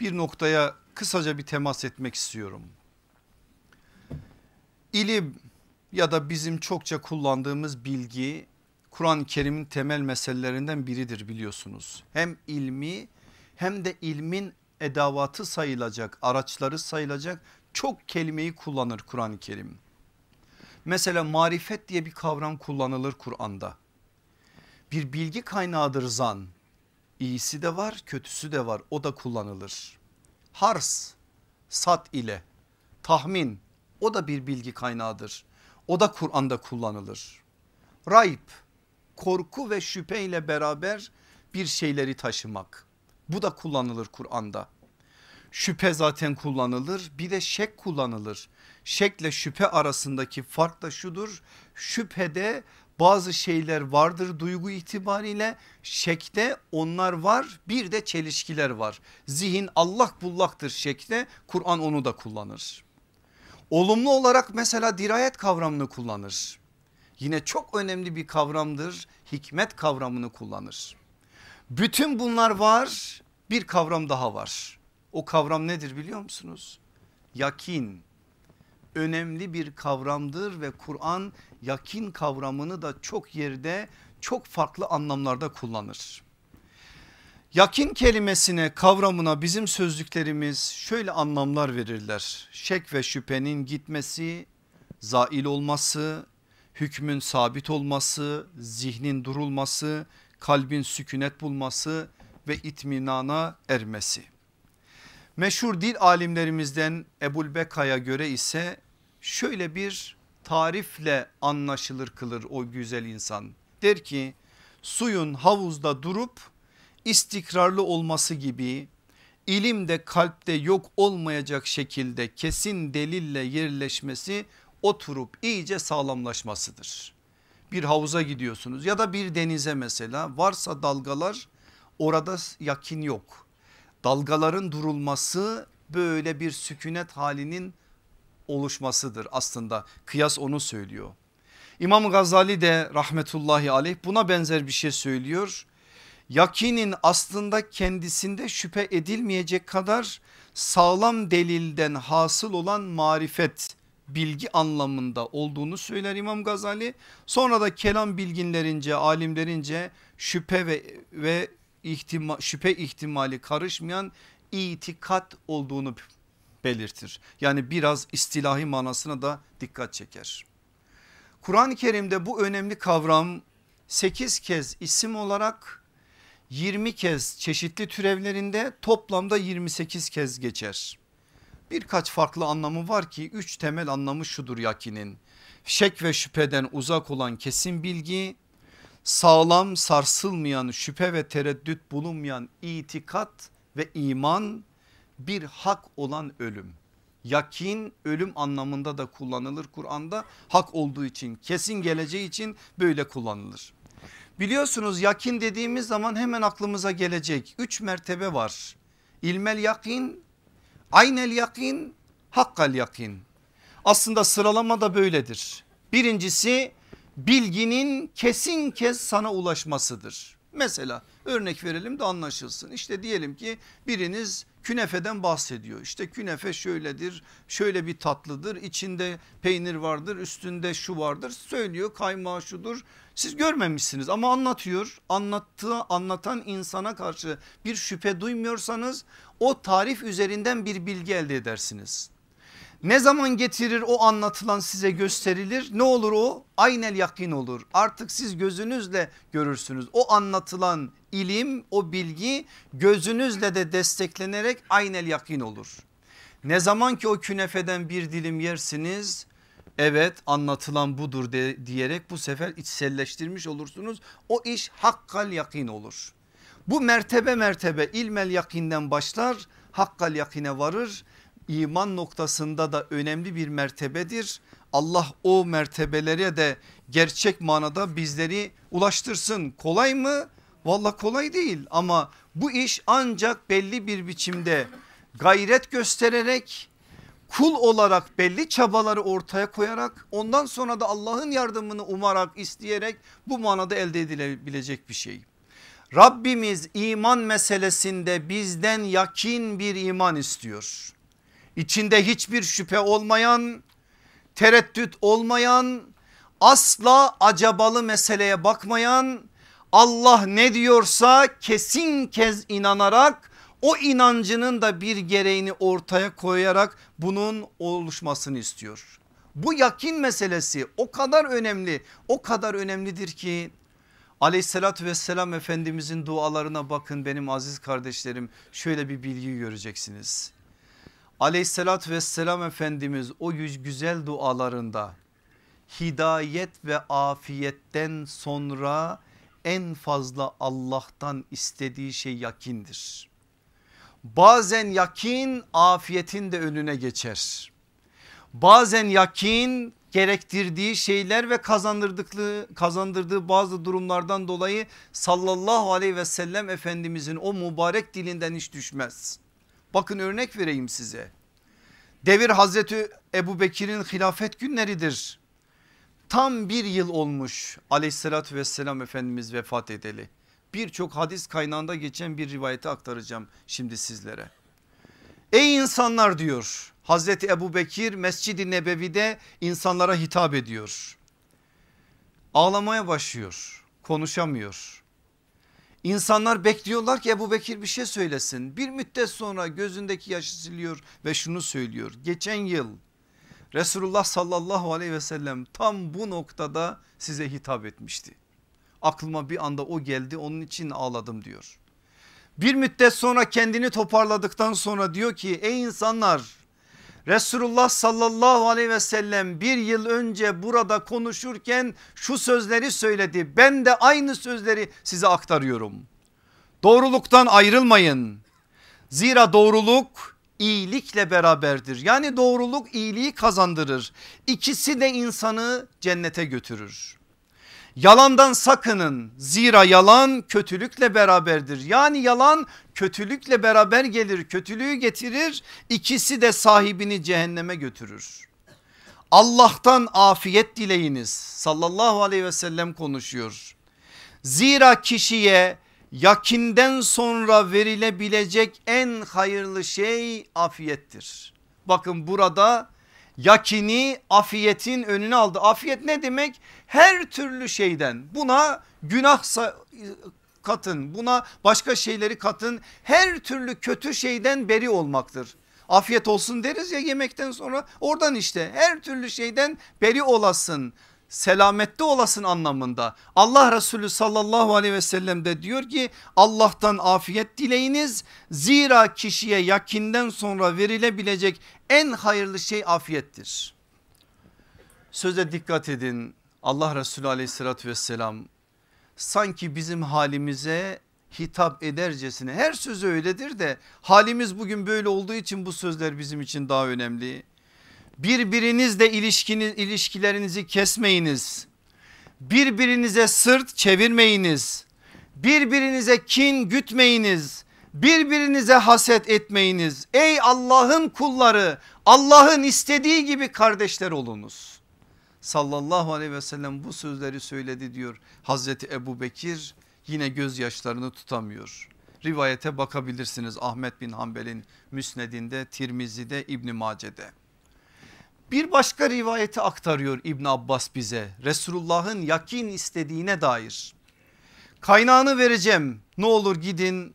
bir noktaya kısaca bir temas etmek istiyorum. İlim ya da bizim çokça kullandığımız bilgi Kur'an-ı Kerim'in temel meselelerinden biridir biliyorsunuz. Hem ilmi hem de ilmin edavatı sayılacak, araçları sayılacak çok kelimeyi kullanır Kur'an-ı Kerim. Mesela marifet diye bir kavram kullanılır Kur'an'da. Bir bilgi kaynağıdır zan. İyisi de var kötüsü de var o da kullanılır. Hars sat ile tahmin o da bir bilgi kaynağıdır. O da Kur'an'da kullanılır. Rayb korku ve şüphe ile beraber bir şeyleri taşımak. Bu da kullanılır Kur'an'da. Şüphe zaten kullanılır bir de şek kullanılır. Şekle şüphe arasındaki fark da şudur. Şüphede bazı şeyler vardır duygu itibariyle şekte onlar var bir de çelişkiler var. Zihin allak bullaktır şekte Kur'an onu da kullanır. Olumlu olarak mesela dirayet kavramını kullanır. Yine çok önemli bir kavramdır hikmet kavramını kullanır. Bütün bunlar var bir kavram daha var. O kavram nedir biliyor musunuz? Yakin önemli bir kavramdır ve Kur'an yakin kavramını da çok yerde çok farklı anlamlarda kullanır. Yakin kelimesine kavramına bizim sözlüklerimiz şöyle anlamlar verirler. Şek ve şüphenin gitmesi, zail olması, hükmün sabit olması, zihnin durulması, kalbin sükunet bulması ve itminana ermesi. Meşhur dil alimlerimizden Ebul Beka'ya göre ise şöyle bir tarifle anlaşılır kılır o güzel insan. Der ki suyun havuzda durup istikrarlı olması gibi ilim de kalpte yok olmayacak şekilde kesin delille yerleşmesi oturup iyice sağlamlaşmasıdır. Bir havuza gidiyorsunuz ya da bir denize mesela varsa dalgalar orada yakin yok. Dalgaların durulması böyle bir sükunet halinin oluşmasıdır aslında kıyas onu söylüyor. İmam Gazali de rahmetullahi aleyh buna benzer bir şey söylüyor. Yakinin aslında kendisinde şüphe edilmeyecek kadar sağlam delilden hasıl olan marifet bilgi anlamında olduğunu söyler İmam Gazali. Sonra da kelam bilginlerince alimlerince şüphe ve, ve ihtima, şüphe ihtimali karışmayan itikat olduğunu belirtir. Yani biraz istilahi manasına da dikkat çeker. Kur'an-ı Kerim'de bu önemli kavram 8 kez isim olarak 20 kez çeşitli türevlerinde toplamda 28 kez geçer. Birkaç farklı anlamı var ki üç temel anlamı şudur yakinin. Şek ve şüpheden uzak olan kesin bilgi, sağlam sarsılmayan şüphe ve tereddüt bulunmayan itikat ve iman bir hak olan ölüm. Yakin ölüm anlamında da kullanılır Kur'an'da hak olduğu için kesin geleceği için böyle kullanılır. Biliyorsunuz yakin dediğimiz zaman hemen aklımıza gelecek üç mertebe var. İlmel yakin, aynel yakin, hakkal yakin. Aslında sıralama da böyledir. Birincisi bilginin kesin kez sana ulaşmasıdır. Mesela örnek verelim de anlaşılsın. İşte diyelim ki biriniz künefeden bahsediyor. İşte künefe şöyledir şöyle bir tatlıdır içinde peynir vardır üstünde şu vardır söylüyor kaymağı şudur. Siz görmemişsiniz ama anlatıyor anlattığı anlatan insana karşı bir şüphe duymuyorsanız o tarif üzerinden bir bilgi elde edersiniz. Ne zaman getirir o anlatılan size gösterilir? Ne olur o? Aynel yakin olur. Artık siz gözünüzle görürsünüz. O anlatılan ilim o bilgi gözünüzle de desteklenerek aynel yakin olur. Ne zaman ki o künefeden bir dilim yersiniz evet anlatılan budur de, diyerek bu sefer içselleştirmiş olursunuz. O iş hakkal yakin olur. Bu mertebe mertebe ilmel yakinden başlar hakkal yakine varır iman noktasında da önemli bir mertebedir. Allah o mertebelere de gerçek manada bizleri ulaştırsın. Kolay mı? Valla kolay değil ama bu iş ancak belli bir biçimde gayret göstererek kul olarak belli çabaları ortaya koyarak ondan sonra da Allah'ın yardımını umarak isteyerek bu manada elde edilebilecek bir şey. Rabbimiz iman meselesinde bizden yakin bir iman istiyor içinde hiçbir şüphe olmayan, tereddüt olmayan, asla acabalı meseleye bakmayan, Allah ne diyorsa kesin kez inanarak o inancının da bir gereğini ortaya koyarak bunun oluşmasını istiyor. Bu yakin meselesi o kadar önemli o kadar önemlidir ki aleyhissalatü vesselam efendimizin dualarına bakın benim aziz kardeşlerim şöyle bir bilgi göreceksiniz. Aleyhissalatü vesselam efendimiz o güzel dualarında hidayet ve afiyetten sonra en fazla Allah'tan istediği şey yakindir. Bazen yakin afiyetin de önüne geçer. Bazen yakin gerektirdiği şeyler ve kazandırdıkları kazandırdığı bazı durumlardan dolayı sallallahu aleyhi ve sellem efendimizin o mübarek dilinden hiç düşmez. Bakın örnek vereyim size. Devir Hazreti Ebu Bekir'in hilafet günleridir. Tam bir yıl olmuş aleyhissalatü vesselam Efendimiz vefat edeli. Birçok hadis kaynağında geçen bir rivayeti aktaracağım şimdi sizlere. Ey insanlar diyor Hazreti Ebu Bekir Mescid-i Nebevi'de insanlara hitap ediyor. Ağlamaya başlıyor konuşamıyor. İnsanlar bekliyorlar ki Ebu Bekir bir şey söylesin. Bir müddet sonra gözündeki yaşı siliyor ve şunu söylüyor. Geçen yıl Resulullah sallallahu aleyhi ve sellem tam bu noktada size hitap etmişti. Aklıma bir anda o geldi onun için ağladım diyor. Bir müddet sonra kendini toparladıktan sonra diyor ki ey insanlar Resulullah sallallahu aleyhi ve sellem bir yıl önce burada konuşurken şu sözleri söyledi. Ben de aynı sözleri size aktarıyorum. Doğruluktan ayrılmayın. Zira doğruluk iyilikle beraberdir. Yani doğruluk iyiliği kazandırır. İkisi de insanı cennete götürür. Yalandan sakının zira yalan kötülükle beraberdir. Yani yalan kötülükle beraber gelir kötülüğü getirir ikisi de sahibini cehenneme götürür. Allah'tan afiyet dileyiniz sallallahu aleyhi ve sellem konuşuyor. Zira kişiye yakinden sonra verilebilecek en hayırlı şey afiyettir. Bakın burada yakini afiyetin önüne aldı. Afiyet ne demek? Her türlü şeyden buna günah katın buna başka şeyleri katın her türlü kötü şeyden beri olmaktır. Afiyet olsun deriz ya yemekten sonra oradan işte her türlü şeyden beri olasın selamette olasın anlamında. Allah Resulü sallallahu aleyhi ve sellem de diyor ki Allah'tan afiyet dileyiniz. Zira kişiye yakinden sonra verilebilecek en hayırlı şey afiyettir. Söze dikkat edin Allah Resulü aleyhissalatü vesselam sanki bizim halimize hitap edercesine her sözü öyledir de halimiz bugün böyle olduğu için bu sözler bizim için daha önemli. Birbirinizle ilişkiniz, ilişkilerinizi kesmeyiniz. Birbirinize sırt çevirmeyiniz. Birbirinize kin gütmeyiniz. Birbirinize haset etmeyiniz. Ey Allah'ın kulları Allah'ın istediği gibi kardeşler olunuz. Sallallahu aleyhi ve sellem bu sözleri söyledi diyor Hazreti Ebu Bekir yine gözyaşlarını tutamıyor. Rivayete bakabilirsiniz Ahmet bin Hanbel'in müsnedinde Tirmizi'de İbni Mace'de. Bir başka rivayeti aktarıyor İbn Abbas bize Resulullah'ın yakin istediğine dair. Kaynağını vereceğim ne olur gidin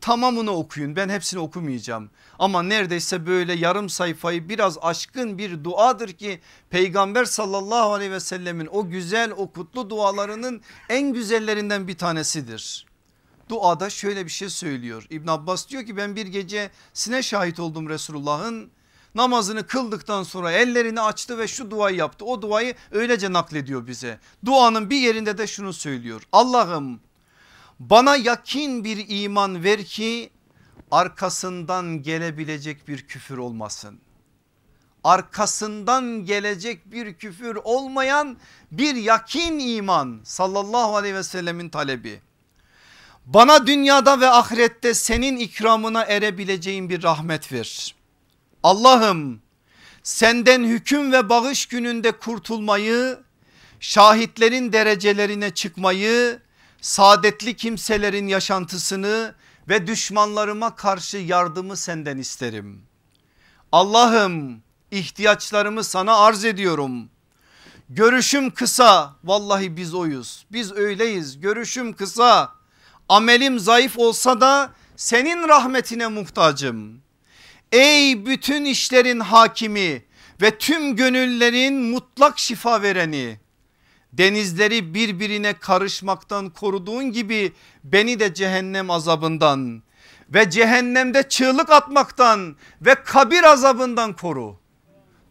tamamını okuyun ben hepsini okumayacağım. Ama neredeyse böyle yarım sayfayı biraz aşkın bir duadır ki peygamber sallallahu aleyhi ve sellemin o güzel o kutlu dualarının en güzellerinden bir tanesidir. Duada şöyle bir şey söylüyor İbn Abbas diyor ki ben bir gecesine şahit oldum Resulullah'ın namazını kıldıktan sonra ellerini açtı ve şu duayı yaptı. O duayı öylece naklediyor bize. Duanın bir yerinde de şunu söylüyor. Allah'ım bana yakin bir iman ver ki arkasından gelebilecek bir küfür olmasın. Arkasından gelecek bir küfür olmayan bir yakin iman sallallahu aleyhi ve sellemin talebi. Bana dünyada ve ahirette senin ikramına erebileceğin bir rahmet ver. Allah'ım senden hüküm ve bağış gününde kurtulmayı, şahitlerin derecelerine çıkmayı, saadetli kimselerin yaşantısını ve düşmanlarıma karşı yardımı senden isterim. Allah'ım ihtiyaçlarımı sana arz ediyorum. Görüşüm kısa vallahi biz oyuz biz öyleyiz görüşüm kısa amelim zayıf olsa da senin rahmetine muhtacım. Ey bütün işlerin hakimi ve tüm gönüllerin mutlak şifa vereni denizleri birbirine karışmaktan koruduğun gibi beni de cehennem azabından ve cehennemde çığlık atmaktan ve kabir azabından koru.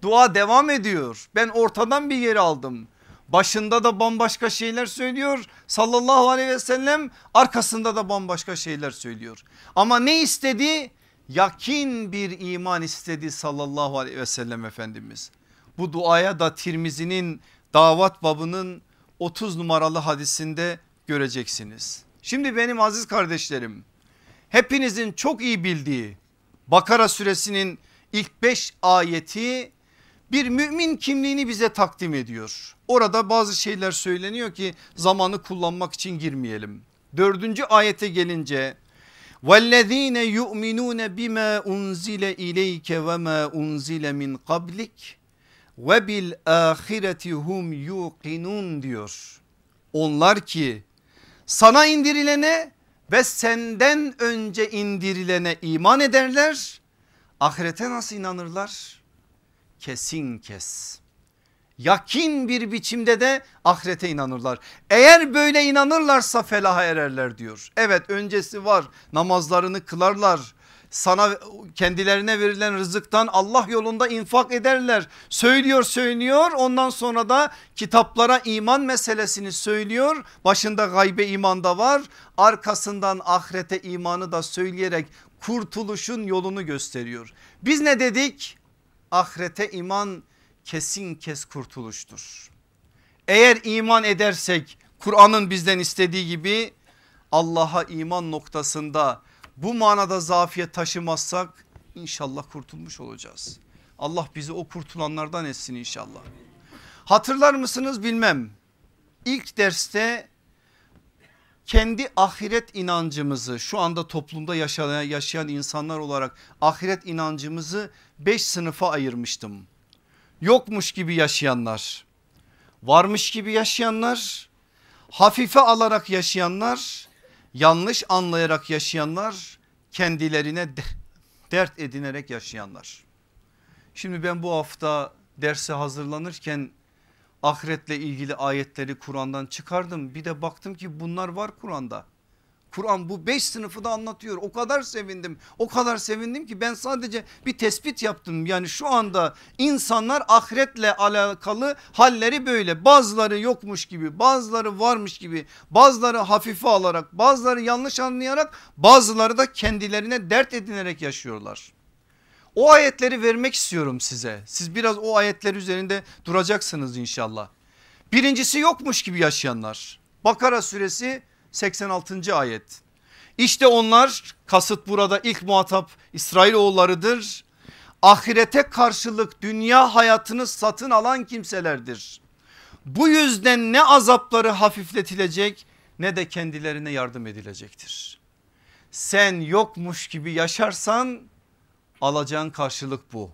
Dua devam ediyor. Ben ortadan bir yeri aldım. Başında da bambaşka şeyler söylüyor sallallahu aleyhi ve sellem arkasında da bambaşka şeyler söylüyor. Ama ne istedi? Yakin bir iman istedi sallallahu aleyhi ve sellem Efendimiz. Bu duaya da Tirmizi'nin davat babının 30 numaralı hadisinde göreceksiniz. Şimdi benim aziz kardeşlerim hepinizin çok iyi bildiği Bakara suresinin ilk 5 ayeti bir mümin kimliğini bize takdim ediyor. Orada bazı şeyler söyleniyor ki zamanı kullanmak için girmeyelim. Dördüncü ayete gelince وَالَّذ۪ينَ يُؤْمِنُونَ بِمَا اُنْزِلَ اِلَيْكَ وَمَا اُنْزِلَ مِنْ قَبْلِكَ ve bil ahireti hum yuqinun diyor. Onlar ki sana indirilene ve senden önce indirilene iman ederler. Ahirete nasıl inanırlar? Kesin kes. Yakin bir biçimde de ahirete inanırlar. Eğer böyle inanırlarsa felaha ererler diyor. Evet öncesi var namazlarını kılarlar sana kendilerine verilen rızıktan Allah yolunda infak ederler. Söylüyor söylüyor ondan sonra da kitaplara iman meselesini söylüyor. Başında gaybe iman da var arkasından ahirete imanı da söyleyerek kurtuluşun yolunu gösteriyor. Biz ne dedik? Ahirete iman kesin kes kurtuluştur. Eğer iman edersek Kur'an'ın bizden istediği gibi Allah'a iman noktasında bu manada zafiyet taşımazsak inşallah kurtulmuş olacağız. Allah bizi o kurtulanlardan etsin inşallah. Hatırlar mısınız bilmem. İlk derste kendi ahiret inancımızı şu anda toplumda yaşayan, yaşayan insanlar olarak ahiret inancımızı beş sınıfa ayırmıştım. Yokmuş gibi yaşayanlar, varmış gibi yaşayanlar, hafife alarak yaşayanlar, yanlış anlayarak yaşayanlar kendilerine dert edinerek yaşayanlar. Şimdi ben bu hafta derse hazırlanırken ahiretle ilgili ayetleri Kur'an'dan çıkardım. Bir de baktım ki bunlar var Kur'an'da. Kur'an bu beş sınıfı da anlatıyor. O kadar sevindim o kadar sevindim ki ben sadece bir tespit yaptım. Yani şu anda insanlar ahiretle alakalı halleri böyle bazıları yokmuş gibi bazıları varmış gibi bazıları hafife alarak bazıları yanlış anlayarak bazıları da kendilerine dert edinerek yaşıyorlar. O ayetleri vermek istiyorum size. Siz biraz o ayetler üzerinde duracaksınız inşallah. Birincisi yokmuş gibi yaşayanlar. Bakara suresi 86. ayet. İşte onlar kasıt burada ilk muhatap İsrailoğullarıdır. Ahirete karşılık dünya hayatını satın alan kimselerdir. Bu yüzden ne azapları hafifletilecek ne de kendilerine yardım edilecektir. Sen yokmuş gibi yaşarsan alacağın karşılık bu.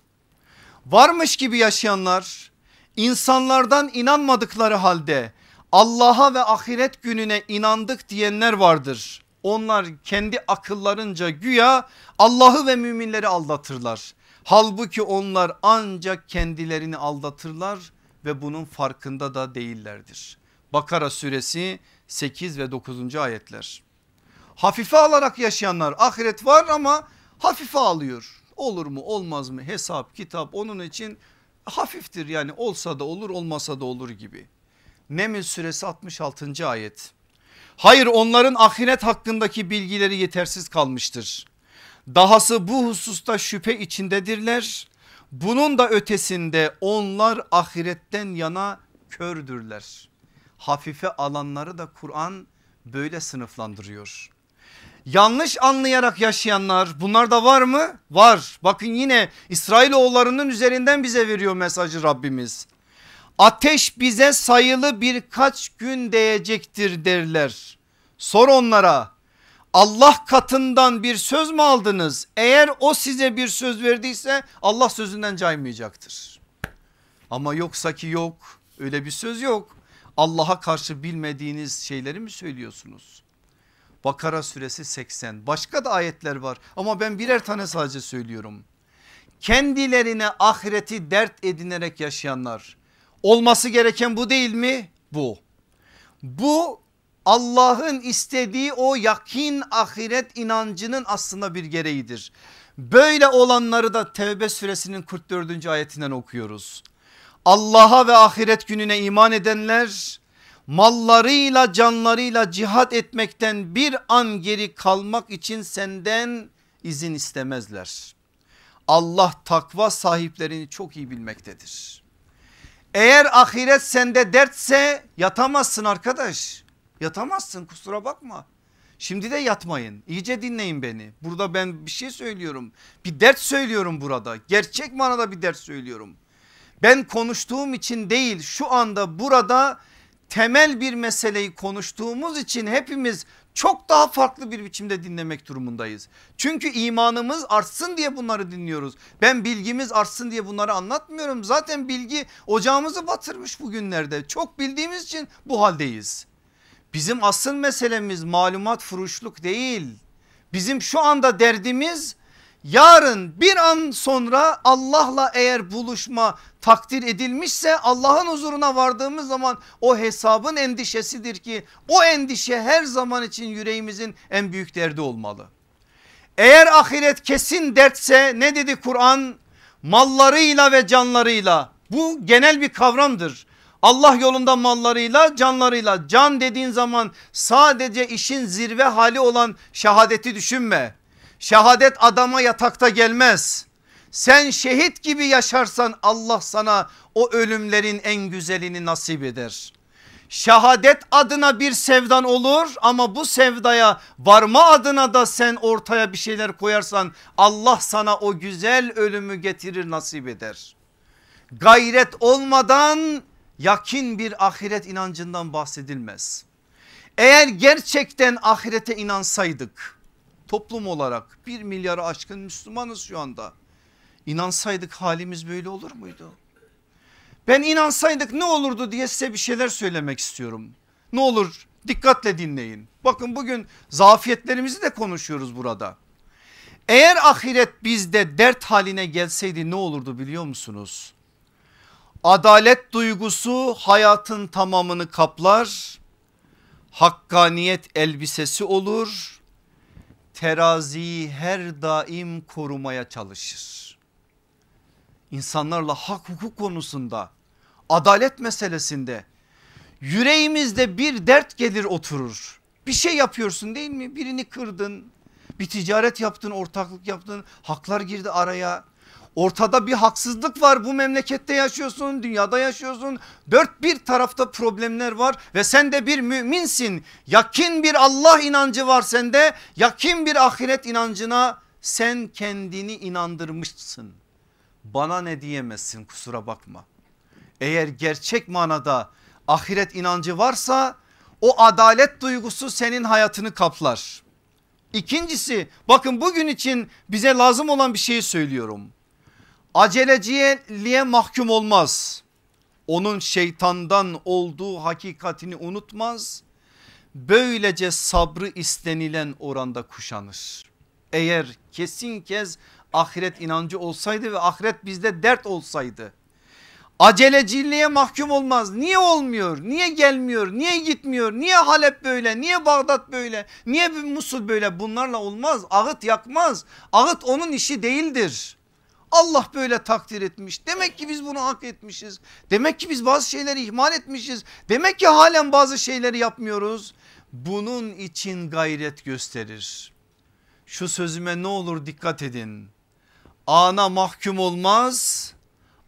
Varmış gibi yaşayanlar insanlardan inanmadıkları halde Allah'a ve ahiret gününe inandık diyenler vardır. Onlar kendi akıllarınca güya Allah'ı ve müminleri aldatırlar. Halbuki onlar ancak kendilerini aldatırlar ve bunun farkında da değillerdir. Bakara suresi 8 ve 9. ayetler. Hafife alarak yaşayanlar ahiret var ama hafife alıyor. Olur mu olmaz mı hesap kitap onun için hafiftir yani olsa da olur olmasa da olur gibi. Neml suresi 66. ayet. Hayır onların ahiret hakkındaki bilgileri yetersiz kalmıştır. Dahası bu hususta şüphe içindedirler. Bunun da ötesinde onlar ahiretten yana kördürler. Hafife alanları da Kur'an böyle sınıflandırıyor. Yanlış anlayarak yaşayanlar bunlar da var mı? Var. Bakın yine İsrailoğullarının üzerinden bize veriyor mesajı Rabbimiz ateş bize sayılı birkaç gün değecektir derler. Sor onlara Allah katından bir söz mü aldınız? Eğer o size bir söz verdiyse Allah sözünden caymayacaktır. Ama yoksa ki yok öyle bir söz yok. Allah'a karşı bilmediğiniz şeyleri mi söylüyorsunuz? Bakara suresi 80 başka da ayetler var ama ben birer tane sadece söylüyorum. kendilerine ahireti dert edinerek yaşayanlar. Olması gereken bu değil mi? Bu. Bu Allah'ın istediği o yakin ahiret inancının aslında bir gereğidir. Böyle olanları da Tevbe suresinin 44. ayetinden okuyoruz. Allah'a ve ahiret gününe iman edenler mallarıyla canlarıyla cihat etmekten bir an geri kalmak için senden izin istemezler. Allah takva sahiplerini çok iyi bilmektedir. Eğer ahiret sende dertse yatamazsın arkadaş. Yatamazsın kusura bakma. Şimdi de yatmayın iyice dinleyin beni. Burada ben bir şey söylüyorum. Bir dert söylüyorum burada. Gerçek manada bir dert söylüyorum. Ben konuştuğum için değil şu anda burada temel bir meseleyi konuştuğumuz için hepimiz çok daha farklı bir biçimde dinlemek durumundayız. Çünkü imanımız artsın diye bunları dinliyoruz. Ben bilgimiz artsın diye bunları anlatmıyorum. Zaten bilgi ocağımızı batırmış bugünlerde. Çok bildiğimiz için bu haldeyiz. Bizim asıl meselemiz malumat furuşluk değil. Bizim şu anda derdimiz yarın bir an sonra Allah'la eğer buluşma takdir edilmişse Allah'ın huzuruna vardığımız zaman o hesabın endişesidir ki o endişe her zaman için yüreğimizin en büyük derdi olmalı. Eğer ahiret kesin dertse ne dedi Kur'an? Mallarıyla ve canlarıyla bu genel bir kavramdır. Allah yolunda mallarıyla canlarıyla can dediğin zaman sadece işin zirve hali olan şehadeti düşünme. Şehadet adama yatakta gelmez. Sen şehit gibi yaşarsan Allah sana o ölümlerin en güzelini nasip eder. Şehadet adına bir sevdan olur ama bu sevdaya varma adına da sen ortaya bir şeyler koyarsan Allah sana o güzel ölümü getirir nasip eder. Gayret olmadan yakin bir ahiret inancından bahsedilmez. Eğer gerçekten ahirete inansaydık toplum olarak bir milyarı aşkın Müslümanız şu anda. İnansaydık halimiz böyle olur muydu? Ben inansaydık ne olurdu diye size bir şeyler söylemek istiyorum. Ne olur dikkatle dinleyin. Bakın bugün zafiyetlerimizi de konuşuyoruz burada. Eğer ahiret bizde dert haline gelseydi ne olurdu biliyor musunuz? Adalet duygusu hayatın tamamını kaplar. Hakkaniyet elbisesi olur. Teraziyi her daim korumaya çalışır. İnsanlarla hak hukuk konusunda adalet meselesinde yüreğimizde bir dert gelir oturur. Bir şey yapıyorsun değil mi? Birini kırdın, bir ticaret yaptın, ortaklık yaptın, haklar girdi araya. Ortada bir haksızlık var. Bu memlekette yaşıyorsun dünyada yaşıyorsun. Dört bir tarafta problemler var ve sen de bir müminsin. Yakin bir Allah inancı var sende. Yakin bir ahiret inancına sen kendini inandırmışsın. Bana ne diyemezsin kusura bakma. Eğer gerçek manada ahiret inancı varsa o adalet duygusu senin hayatını kaplar. İkincisi bakın bugün için bize lazım olan bir şeyi söylüyorum aceleciliğe mahkum olmaz. Onun şeytandan olduğu hakikatini unutmaz. Böylece sabrı istenilen oranda kuşanır. Eğer kesin kez ahiret inancı olsaydı ve ahiret bizde dert olsaydı. Aceleciliğe mahkum olmaz. Niye olmuyor? Niye gelmiyor? Niye gitmiyor? Niye Halep böyle? Niye Bağdat böyle? Niye Musul böyle? Bunlarla olmaz. Ağıt yakmaz. Ağıt onun işi değildir. Allah böyle takdir etmiş. Demek ki biz bunu hak etmişiz. Demek ki biz bazı şeyleri ihmal etmişiz. Demek ki halen bazı şeyleri yapmıyoruz. Bunun için gayret gösterir. Şu sözüme ne olur dikkat edin. Ana mahkum olmaz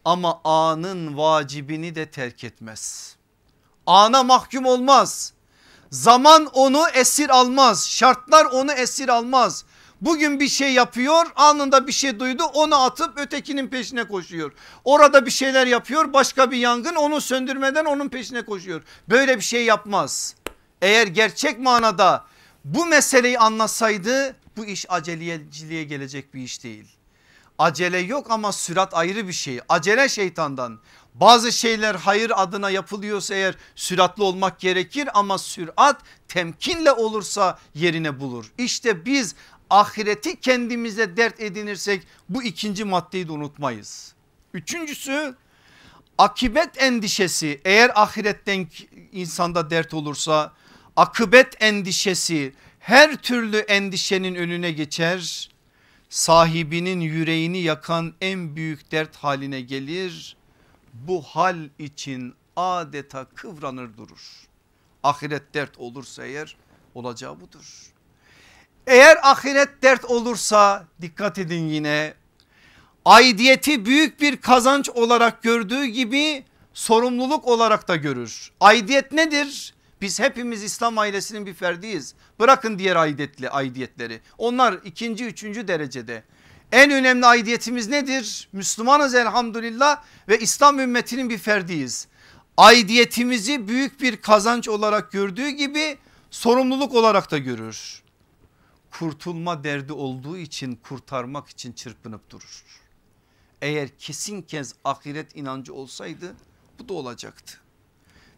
ama anın vacibini de terk etmez. Ana mahkum olmaz. Zaman onu esir almaz. Şartlar onu esir almaz. Bugün bir şey yapıyor anında bir şey duydu onu atıp ötekinin peşine koşuyor. Orada bir şeyler yapıyor başka bir yangın onu söndürmeden onun peşine koşuyor. Böyle bir şey yapmaz. Eğer gerçek manada bu meseleyi anlasaydı bu iş aceleciliğe gelecek bir iş değil. Acele yok ama sürat ayrı bir şey. Acele şeytandan. Bazı şeyler hayır adına yapılıyorsa eğer süratli olmak gerekir ama sürat temkinle olursa yerine bulur. İşte biz ahireti kendimize dert edinirsek bu ikinci maddeyi de unutmayız. Üçüncüsü akibet endişesi eğer ahiretten insanda dert olursa akıbet endişesi her türlü endişenin önüne geçer. Sahibinin yüreğini yakan en büyük dert haline gelir. Bu hal için adeta kıvranır durur. Ahiret dert olursa eğer olacağı budur. Eğer ahiret dert olursa dikkat edin yine aidiyeti büyük bir kazanç olarak gördüğü gibi sorumluluk olarak da görür. Aidiyet nedir? Biz hepimiz İslam ailesinin bir ferdiyiz. Bırakın diğer aidiyetli aidiyetleri. Onlar ikinci üçüncü derecede. En önemli aidiyetimiz nedir? Müslümanız elhamdülillah ve İslam ümmetinin bir ferdiyiz. Aidiyetimizi büyük bir kazanç olarak gördüğü gibi sorumluluk olarak da görür. Kurtulma derdi olduğu için kurtarmak için çırpınıp durur. Eğer kesin kez ahiret inancı olsaydı bu da olacaktı.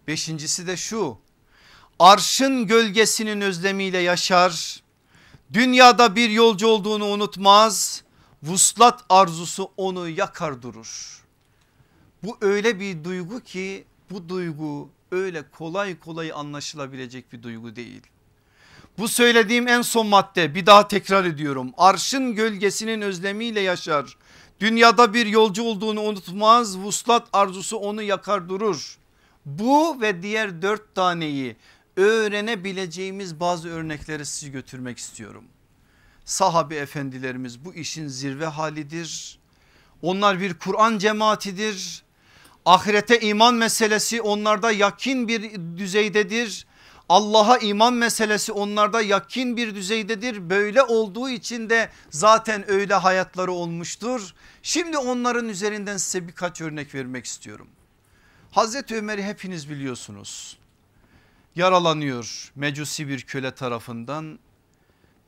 Beşincisi de şu arşın gölgesinin özlemiyle yaşar. Dünyada bir yolcu olduğunu unutmaz. Vuslat arzusu onu yakar durur. Bu öyle bir duygu ki bu duygu öyle kolay kolay anlaşılabilecek bir duygu değil. Bu söylediğim en son madde bir daha tekrar ediyorum. Arşın gölgesinin özlemiyle yaşar. Dünyada bir yolcu olduğunu unutmaz. Vuslat arzusu onu yakar durur. Bu ve diğer dört taneyi öğrenebileceğimiz bazı örnekleri sizi götürmek istiyorum. Sahabi efendilerimiz bu işin zirve halidir. Onlar bir Kur'an cemaatidir. Ahirete iman meselesi onlarda yakin bir düzeydedir. Allah'a iman meselesi onlarda yakin bir düzeydedir. Böyle olduğu için de zaten öyle hayatları olmuştur. Şimdi onların üzerinden size birkaç örnek vermek istiyorum. Hazreti Ömer'i hepiniz biliyorsunuz. Yaralanıyor mecusi bir köle tarafından.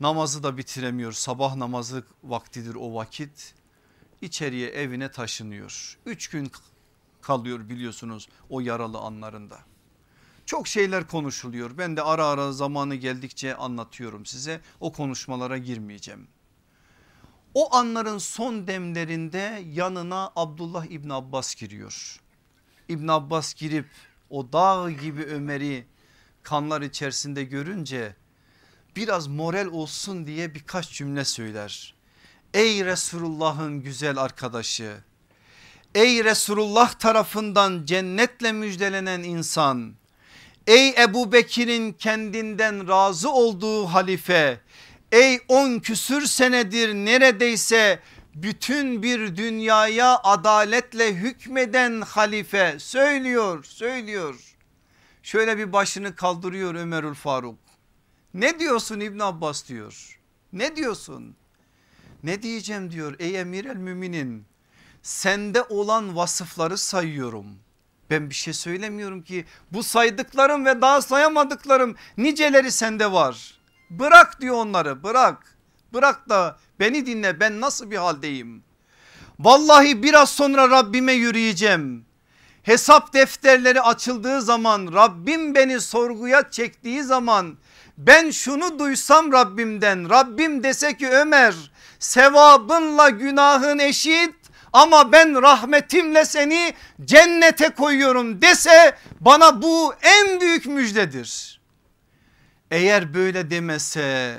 Namazı da bitiremiyor. Sabah namazı vaktidir o vakit. İçeriye evine taşınıyor. Üç gün kalıyor biliyorsunuz o yaralı anlarında. Çok şeyler konuşuluyor. Ben de ara ara zamanı geldikçe anlatıyorum size. O konuşmalara girmeyeceğim. O anların son demlerinde yanına Abdullah İbn Abbas giriyor. İbn Abbas girip o dağ gibi Ömer'i kanlar içerisinde görünce biraz moral olsun diye birkaç cümle söyler. Ey Resulullah'ın güzel arkadaşı Ey Resulullah tarafından cennetle müjdelenen insan Ey Ebu Bekir'in kendinden razı olduğu halife Ey on küsür senedir neredeyse bütün bir dünyaya adaletle hükmeden halife söylüyor söylüyor. Şöyle bir başını kaldırıyor Ömerül Faruk. Ne diyorsun İbn Abbas diyor. Ne diyorsun? Ne diyeceğim diyor ey emir el müminin sende olan vasıfları sayıyorum. Ben bir şey söylemiyorum ki bu saydıklarım ve daha sayamadıklarım niceleri sende var. Bırak diyor onları bırak. Bırak da beni dinle ben nasıl bir haldeyim. Vallahi biraz sonra Rabbime yürüyeceğim. Hesap defterleri açıldığı zaman Rabbim beni sorguya çektiği zaman ben şunu duysam Rabbimden Rabbim dese ki Ömer sevabınla günahın eşit ama ben rahmetimle seni cennete koyuyorum dese bana bu en büyük müjdedir. Eğer böyle demese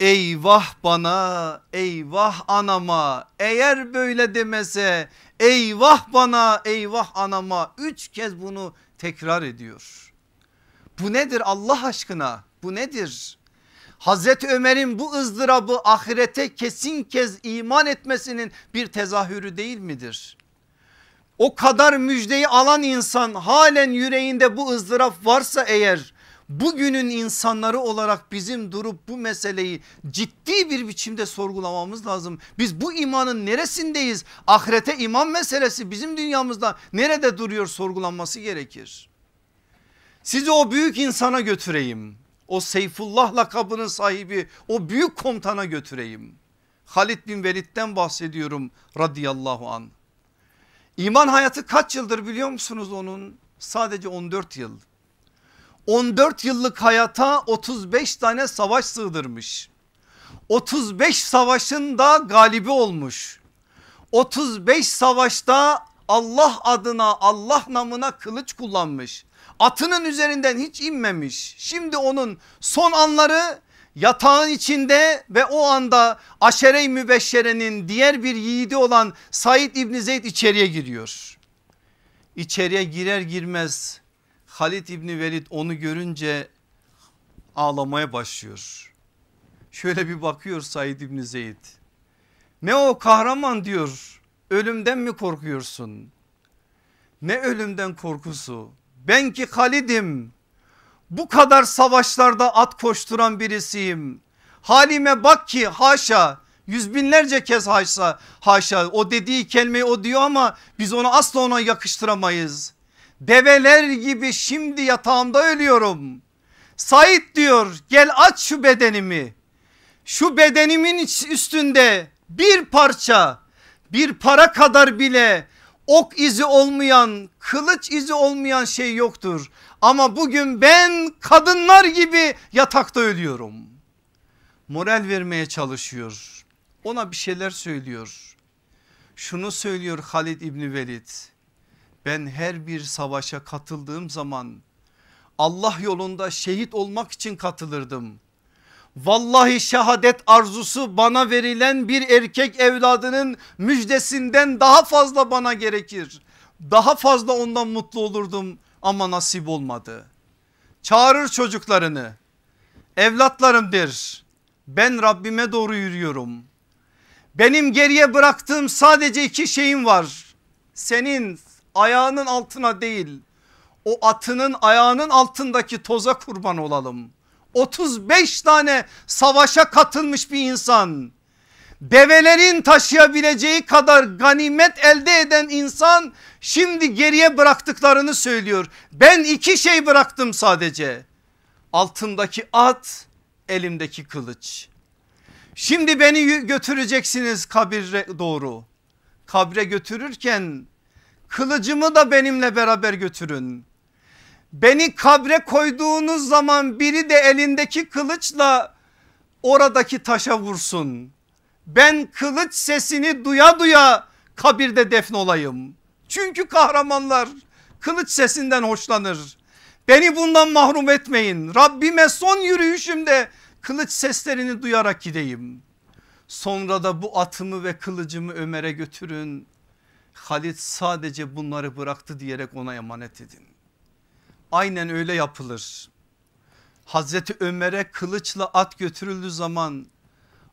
eyvah bana eyvah anama eğer böyle demese eyvah bana eyvah anama üç kez bunu tekrar ediyor. Bu nedir Allah aşkına bu nedir? Hazreti Ömer'in bu ızdırabı ahirete kesin kez iman etmesinin bir tezahürü değil midir? O kadar müjdeyi alan insan halen yüreğinde bu ızdırap varsa eğer bugünün insanları olarak bizim durup bu meseleyi ciddi bir biçimde sorgulamamız lazım. Biz bu imanın neresindeyiz? Ahirete iman meselesi bizim dünyamızda nerede duruyor sorgulanması gerekir. Sizi o büyük insana götüreyim o Seyfullah lakabının sahibi o büyük komutana götüreyim. Halid bin Velid'den bahsediyorum radıyallahu an. İman hayatı kaç yıldır biliyor musunuz onun? Sadece 14 yıl. 14 yıllık hayata 35 tane savaş sığdırmış. 35 savaşın da galibi olmuş. 35 savaşta Allah adına Allah namına kılıç kullanmış. Atının üzerinden hiç inmemiş. Şimdi onun son anları yatağın içinde ve o anda aşere-i mübeşşerenin diğer bir yiğidi olan Said İbni Zeyd içeriye giriyor. İçeriye girer girmez Halid İbni Velid onu görünce ağlamaya başlıyor. Şöyle bir bakıyor Said İbni Zeyd. Ne o kahraman diyor ölümden mi korkuyorsun? Ne ölümden korkusu? Ben ki Halid'im bu kadar savaşlarda at koşturan birisiyim. Halime bak ki haşa yüz binlerce kez haşa haşa o dediği kelimeyi o diyor ama biz onu asla ona yakıştıramayız. Develer gibi şimdi yatağımda ölüyorum. Said diyor gel aç şu bedenimi. Şu bedenimin üstünde bir parça bir para kadar bile ok izi olmayan kılıç izi olmayan şey yoktur. Ama bugün ben kadınlar gibi yatakta ölüyorum. Moral vermeye çalışıyor. Ona bir şeyler söylüyor. Şunu söylüyor Halid İbni Velid. Ben her bir savaşa katıldığım zaman Allah yolunda şehit olmak için katılırdım. Vallahi şehadet arzusu bana verilen bir erkek evladının müjdesinden daha fazla bana gerekir. Daha fazla ondan mutlu olurdum ama nasip olmadı. Çağırır çocuklarını evlatlarımdır ben Rabbime doğru yürüyorum. Benim geriye bıraktığım sadece iki şeyim var. Senin ayağının altına değil o atının ayağının altındaki toza kurban olalım. 35 tane savaşa katılmış bir insan. Develerin taşıyabileceği kadar ganimet elde eden insan şimdi geriye bıraktıklarını söylüyor. Ben iki şey bıraktım sadece. Altındaki at, elimdeki kılıç. Şimdi beni götüreceksiniz kabire doğru. Kabre götürürken kılıcımı da benimle beraber götürün. Beni kabre koyduğunuz zaman biri de elindeki kılıçla oradaki taşa vursun. Ben kılıç sesini duya duya kabirde defne olayım. Çünkü kahramanlar kılıç sesinden hoşlanır. Beni bundan mahrum etmeyin. Rabbime son yürüyüşümde kılıç seslerini duyarak gideyim. Sonra da bu atımı ve kılıcımı Ömer'e götürün. Halit sadece bunları bıraktı diyerek ona emanet edin. Aynen öyle yapılır. Hazreti Ömer'e kılıçla at götürüldüğü zaman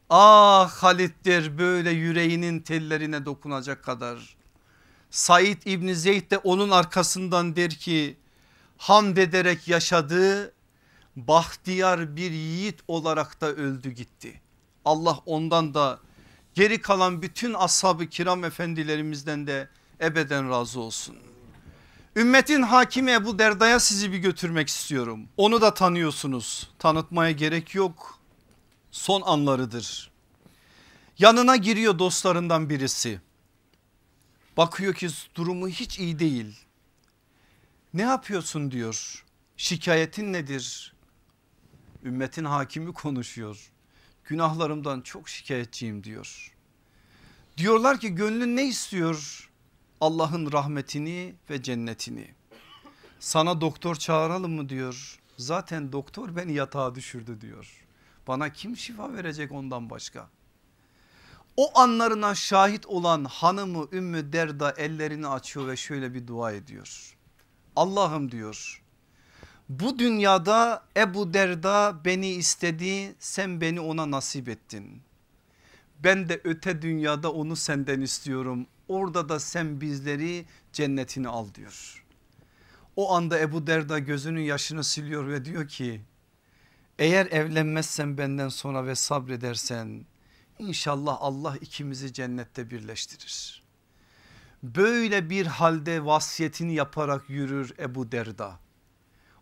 ah Halit'tir böyle yüreğinin tellerine dokunacak kadar. Said İbni Zeyd de onun arkasından der ki hamd ederek yaşadığı bahtiyar bir yiğit olarak da öldü gitti. Allah ondan da geri kalan bütün ashab-ı kiram efendilerimizden de ebeden razı olsun. Ümmetin hakimi Ebu Derda'ya sizi bir götürmek istiyorum. Onu da tanıyorsunuz. Tanıtmaya gerek yok. Son anlarıdır. Yanına giriyor dostlarından birisi. Bakıyor ki durumu hiç iyi değil. Ne yapıyorsun diyor. Şikayetin nedir? Ümmetin hakimi konuşuyor. Günahlarımdan çok şikayetçiyim diyor. Diyorlar ki gönlün ne istiyor? Allah'ın rahmetini ve cennetini. Sana doktor çağıralım mı diyor. Zaten doktor beni yatağa düşürdü diyor. Bana kim şifa verecek ondan başka? O anlarına şahit olan hanımı Ümmü Derda ellerini açıyor ve şöyle bir dua ediyor. Allah'ım diyor bu dünyada Ebu Derda beni istedi sen beni ona nasip ettin. Ben de öte dünyada onu senden istiyorum orada da sen bizleri cennetini al diyor. O anda Ebu Derda gözünün yaşını siliyor ve diyor ki eğer evlenmezsen benden sonra ve sabredersen inşallah Allah ikimizi cennette birleştirir. Böyle bir halde vasiyetini yaparak yürür Ebu Derda.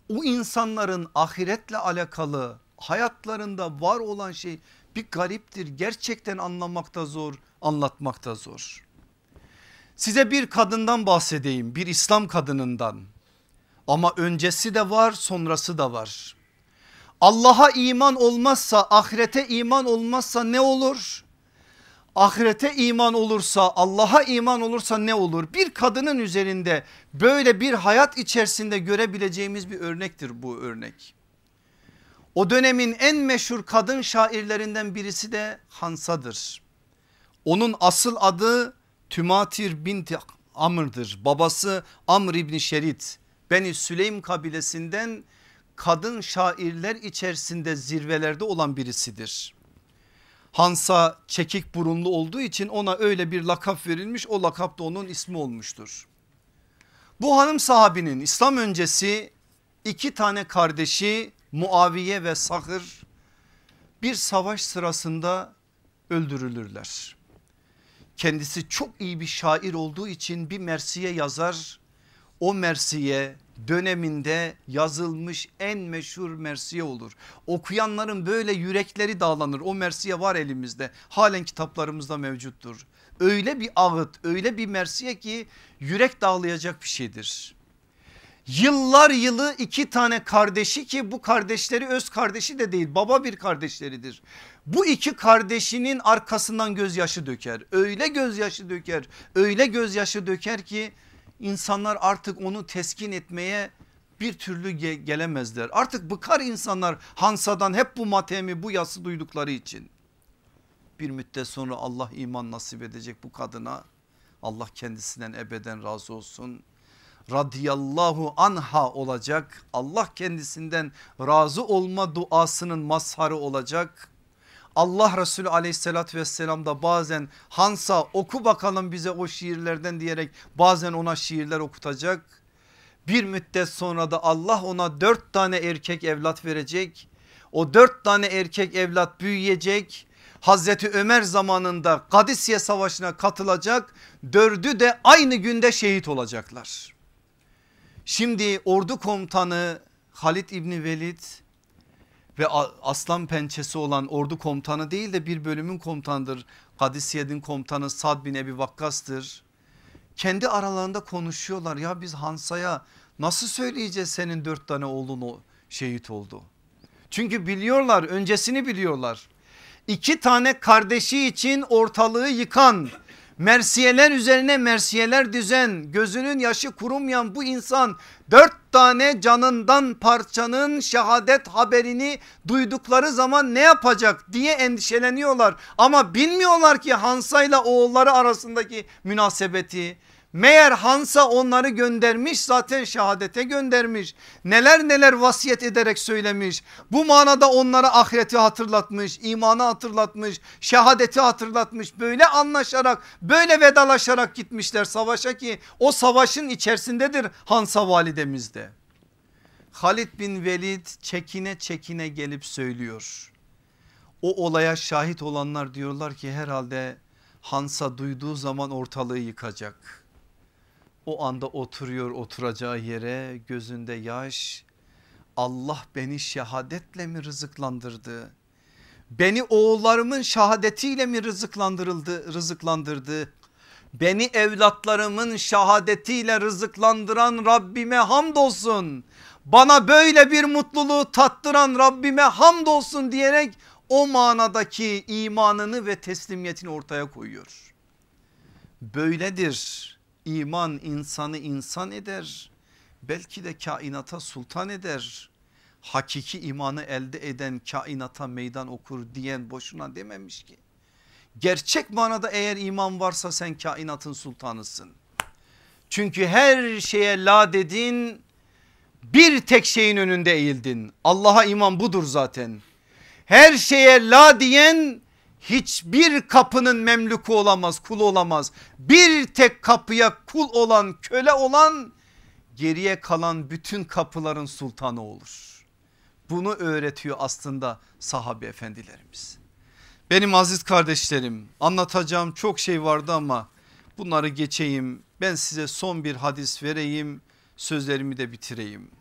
O insanların ahiretle alakalı hayatlarında var olan şey bir gariptir. Gerçekten anlamakta zor, anlatmakta zor. Size bir kadından bahsedeyim bir İslam kadınından ama öncesi de var sonrası da var. Allah'a iman olmazsa ahirete iman olmazsa ne olur? Ahirete iman olursa Allah'a iman olursa ne olur? Bir kadının üzerinde böyle bir hayat içerisinde görebileceğimiz bir örnektir bu örnek. O dönemin en meşhur kadın şairlerinden birisi de Hansa'dır. Onun asıl adı Tümatir binti Amr'dır. Babası Amr İbni Şerit. Beni Süleym kabilesinden kadın şairler içerisinde zirvelerde olan birisidir. Hansa çekik burunlu olduğu için ona öyle bir lakap verilmiş o lakap da onun ismi olmuştur. Bu hanım sahabinin İslam öncesi iki tane kardeşi Muaviye ve Sahır bir savaş sırasında öldürülürler. Kendisi çok iyi bir şair olduğu için bir mersiye yazar. O mersiye döneminde yazılmış en meşhur mersiye olur. Okuyanların böyle yürekleri dağlanır. O mersiye var elimizde. Halen kitaplarımızda mevcuttur. Öyle bir ağıt, öyle bir mersiye ki yürek dağlayacak bir şeydir. Yıllar yılı iki tane kardeşi ki bu kardeşleri öz kardeşi de değil baba bir kardeşleridir. Bu iki kardeşinin arkasından gözyaşı döker. Öyle gözyaşı döker. Öyle gözyaşı döker ki insanlar artık onu teskin etmeye bir türlü ge gelemezler. Artık bıkar insanlar Hansa'dan hep bu matemi bu yası duydukları için. Bir müddet sonra Allah iman nasip edecek bu kadına. Allah kendisinden ebeden razı olsun. Radiyallahu anha olacak. Allah kendisinden razı olma duasının mazharı olacak. Allah Resulü aleyhissalatü vesselam da bazen Hansa oku bakalım bize o şiirlerden diyerek bazen ona şiirler okutacak. Bir müddet sonra da Allah ona dört tane erkek evlat verecek. O dört tane erkek evlat büyüyecek. Hazreti Ömer zamanında Kadisiye Savaşı'na katılacak. Dördü de aynı günde şehit olacaklar. Şimdi ordu komutanı Halid İbni Velid ve aslan pençesi olan ordu komutanı değil de bir bölümün komutanıdır. Kadisiye'nin komutanı Sad bin Ebi Vakkas'tır. Kendi aralarında konuşuyorlar ya biz Hansa'ya nasıl söyleyeceğiz senin dört tane oğlun şehit oldu. Çünkü biliyorlar öncesini biliyorlar. İki tane kardeşi için ortalığı yıkan Mersiyeler üzerine mersiyeler düzen gözünün yaşı kurumayan bu insan dört tane canından parçanın şehadet haberini duydukları zaman ne yapacak diye endişeleniyorlar. Ama bilmiyorlar ki Hansa ile oğulları arasındaki münasebeti Meğer Hansa onları göndermiş zaten şehadete göndermiş. Neler neler vasiyet ederek söylemiş. Bu manada onlara ahireti hatırlatmış, imanı hatırlatmış, şehadeti hatırlatmış. Böyle anlaşarak böyle vedalaşarak gitmişler savaşa ki o savaşın içerisindedir Hansa validemiz de. Halid bin Velid çekine çekine gelip söylüyor. O olaya şahit olanlar diyorlar ki herhalde Hansa duyduğu zaman ortalığı yıkacak. O anda oturuyor oturacağı yere gözünde yaş. Allah beni şehadetle mi rızıklandırdı? Beni oğullarımın şehadetiyle mi rızıklandırıldı, rızıklandırdı? Beni evlatlarımın şehadetiyle rızıklandıran Rabbime hamdolsun. Bana böyle bir mutluluğu tattıran Rabbime hamdolsun diyerek o manadaki imanını ve teslimiyetini ortaya koyuyor. Böyledir İman insanı insan eder. Belki de kainata sultan eder. Hakiki imanı elde eden kainata meydan okur diyen boşuna dememiş ki. Gerçek manada eğer iman varsa sen kainatın sultanısın. Çünkü her şeye la dedin bir tek şeyin önünde eğildin. Allah'a iman budur zaten. Her şeye la diyen hiçbir kapının memluku olamaz kulu olamaz. Bir tek kapıya kul olan köle olan geriye kalan bütün kapıların sultanı olur. Bunu öğretiyor aslında sahabe efendilerimiz. Benim aziz kardeşlerim anlatacağım çok şey vardı ama bunları geçeyim. Ben size son bir hadis vereyim sözlerimi de bitireyim.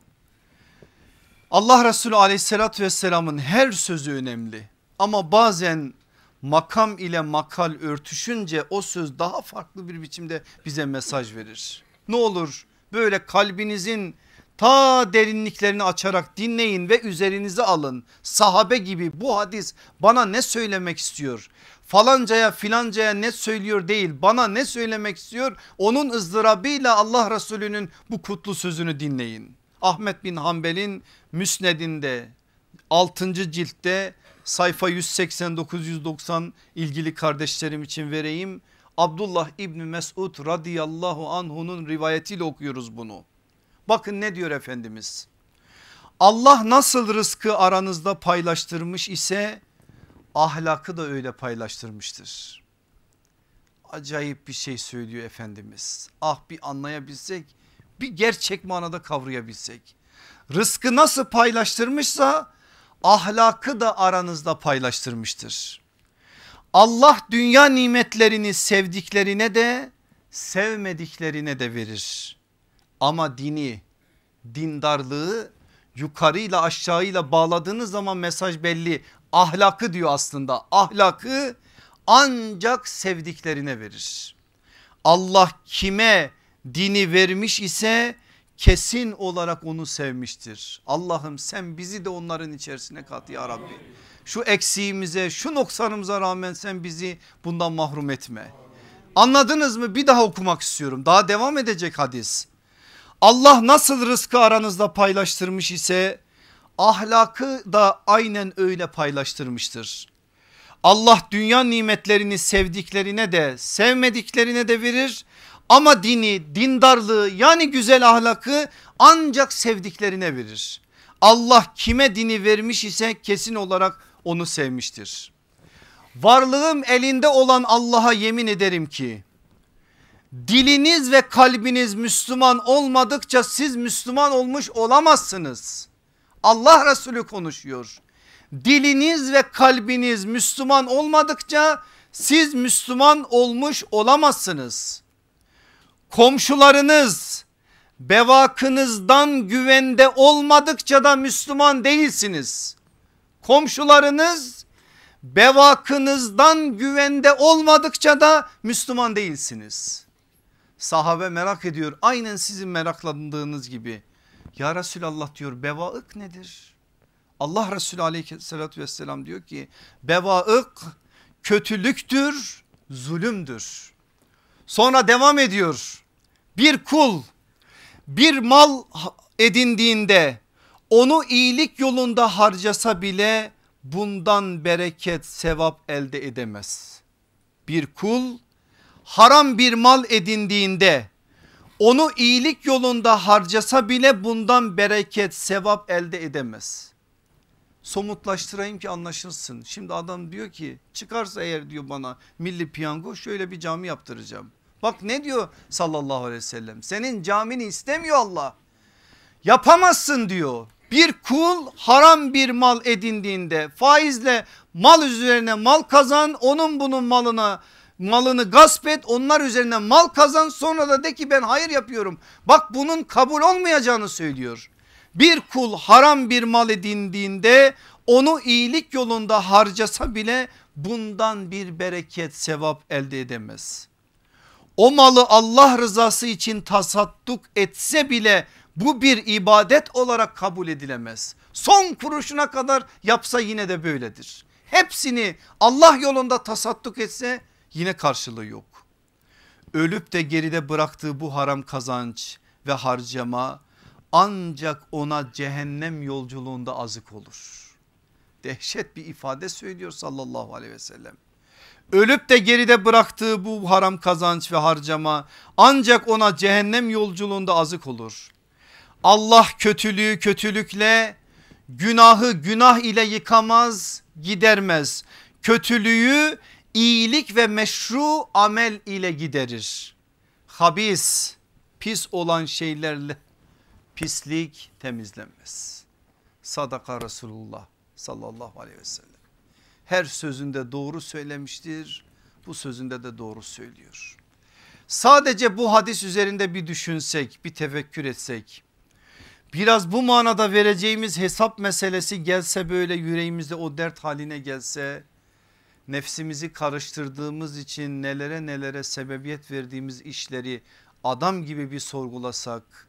Allah Resulü aleyhissalatü vesselamın her sözü önemli ama bazen makam ile makal örtüşünce o söz daha farklı bir biçimde bize mesaj verir. Ne olur böyle kalbinizin Ta derinliklerini açarak dinleyin ve üzerinize alın. Sahabe gibi bu hadis bana ne söylemek istiyor? Falancaya filancaya ne söylüyor değil bana ne söylemek istiyor? Onun ızdırabıyla Allah Resulü'nün bu kutlu sözünü dinleyin. Ahmet bin Hanbel'in müsnedinde 6. ciltte sayfa 189-190 ilgili kardeşlerim için vereyim. Abdullah İbni Mesud radıyallahu anhunun rivayetiyle okuyoruz bunu. Bakın ne diyor Efendimiz. Allah nasıl rızkı aranızda paylaştırmış ise ahlakı da öyle paylaştırmıştır. Acayip bir şey söylüyor Efendimiz. Ah bir anlayabilsek bir gerçek manada kavrayabilsek. Rızkı nasıl paylaştırmışsa ahlakı da aranızda paylaştırmıştır. Allah dünya nimetlerini sevdiklerine de sevmediklerine de verir. Ama dini, dindarlığı yukarıyla aşağıyla bağladığınız zaman mesaj belli. Ahlakı diyor aslında. Ahlakı ancak sevdiklerine verir. Allah kime dini vermiş ise kesin olarak onu sevmiştir. Allah'ım sen bizi de onların içerisine kat ya Rabbi. Şu eksiğimize şu noksanımıza rağmen sen bizi bundan mahrum etme. Anladınız mı? Bir daha okumak istiyorum. Daha devam edecek hadis. Allah nasıl rızkı aranızda paylaştırmış ise ahlakı da aynen öyle paylaştırmıştır. Allah dünya nimetlerini sevdiklerine de sevmediklerine de verir ama dini dindarlığı yani güzel ahlakı ancak sevdiklerine verir. Allah kime dini vermiş ise kesin olarak onu sevmiştir. Varlığım elinde olan Allah'a yemin ederim ki diliniz ve kalbiniz Müslüman olmadıkça siz Müslüman olmuş olamazsınız. Allah Resulü konuşuyor. Diliniz ve kalbiniz Müslüman olmadıkça siz Müslüman olmuş olamazsınız. Komşularınız bevakınızdan güvende olmadıkça da Müslüman değilsiniz. Komşularınız bevakınızdan güvende olmadıkça da Müslüman değilsiniz. Sahabe merak ediyor aynen sizin meraklandığınız gibi. Ya Resulallah diyor bevaık nedir? Allah Resulü aleyhissalatü vesselam diyor ki bevaık kötülüktür zulümdür. Sonra devam ediyor bir kul bir mal edindiğinde onu iyilik yolunda harcasa bile bundan bereket sevap elde edemez. Bir kul haram bir mal edindiğinde onu iyilik yolunda harcasa bile bundan bereket sevap elde edemez. Somutlaştırayım ki anlaşılsın. Şimdi adam diyor ki çıkarsa eğer diyor bana milli piyango şöyle bir cami yaptıracağım. Bak ne diyor sallallahu aleyhi ve sellem senin camini istemiyor Allah. Yapamazsın diyor. Bir kul haram bir mal edindiğinde faizle mal üzerine mal kazan onun bunun malına malını gasp et onlar üzerine mal kazan sonra da de ki ben hayır yapıyorum. Bak bunun kabul olmayacağını söylüyor. Bir kul haram bir mal edindiğinde onu iyilik yolunda harcasa bile bundan bir bereket sevap elde edemez. O malı Allah rızası için tasadduk etse bile bu bir ibadet olarak kabul edilemez. Son kuruşuna kadar yapsa yine de böyledir. Hepsini Allah yolunda tasadduk etse yine karşılığı yok. Ölüp de geride bıraktığı bu haram kazanç ve harcama ancak ona cehennem yolculuğunda azık olur. Dehşet bir ifade söylüyor sallallahu aleyhi ve sellem. Ölüp de geride bıraktığı bu haram kazanç ve harcama ancak ona cehennem yolculuğunda azık olur. Allah kötülüğü kötülükle günahı günah ile yıkamaz gidermez. Kötülüğü iyilik ve meşru amel ile giderir. Habis pis olan şeylerle pislik temizlenmez. Sadaka Resulullah sallallahu aleyhi ve sellem. Her sözünde doğru söylemiştir. Bu sözünde de doğru söylüyor. Sadece bu hadis üzerinde bir düşünsek, bir tefekkür etsek. Biraz bu manada vereceğimiz hesap meselesi gelse böyle yüreğimizde o dert haline gelse nefsimizi karıştırdığımız için nelere nelere sebebiyet verdiğimiz işleri adam gibi bir sorgulasak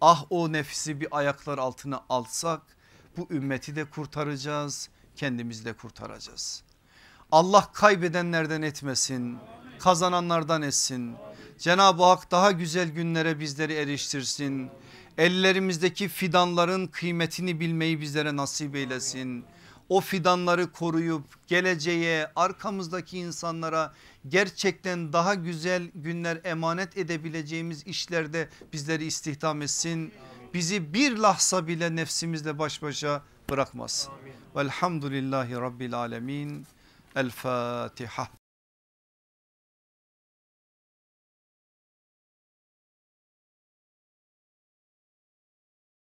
Ah o nefsi bir ayaklar altına alsak bu ümmeti de kurtaracağız kendimizi de kurtaracağız. Allah kaybedenlerden etmesin kazananlardan etsin. Cenab-ı Hak daha güzel günlere bizleri eriştirsin. Ellerimizdeki fidanların kıymetini bilmeyi bizlere nasip eylesin. O fidanları koruyup geleceğe arkamızdaki insanlara gerçekten daha güzel günler emanet edebileceğimiz işlerde bizleri istihdam etsin. Bizi bir lahza bile nefsimizle baş başa bırakmasın. Velhamdülillahi Rabbil Alemin. El Fatiha.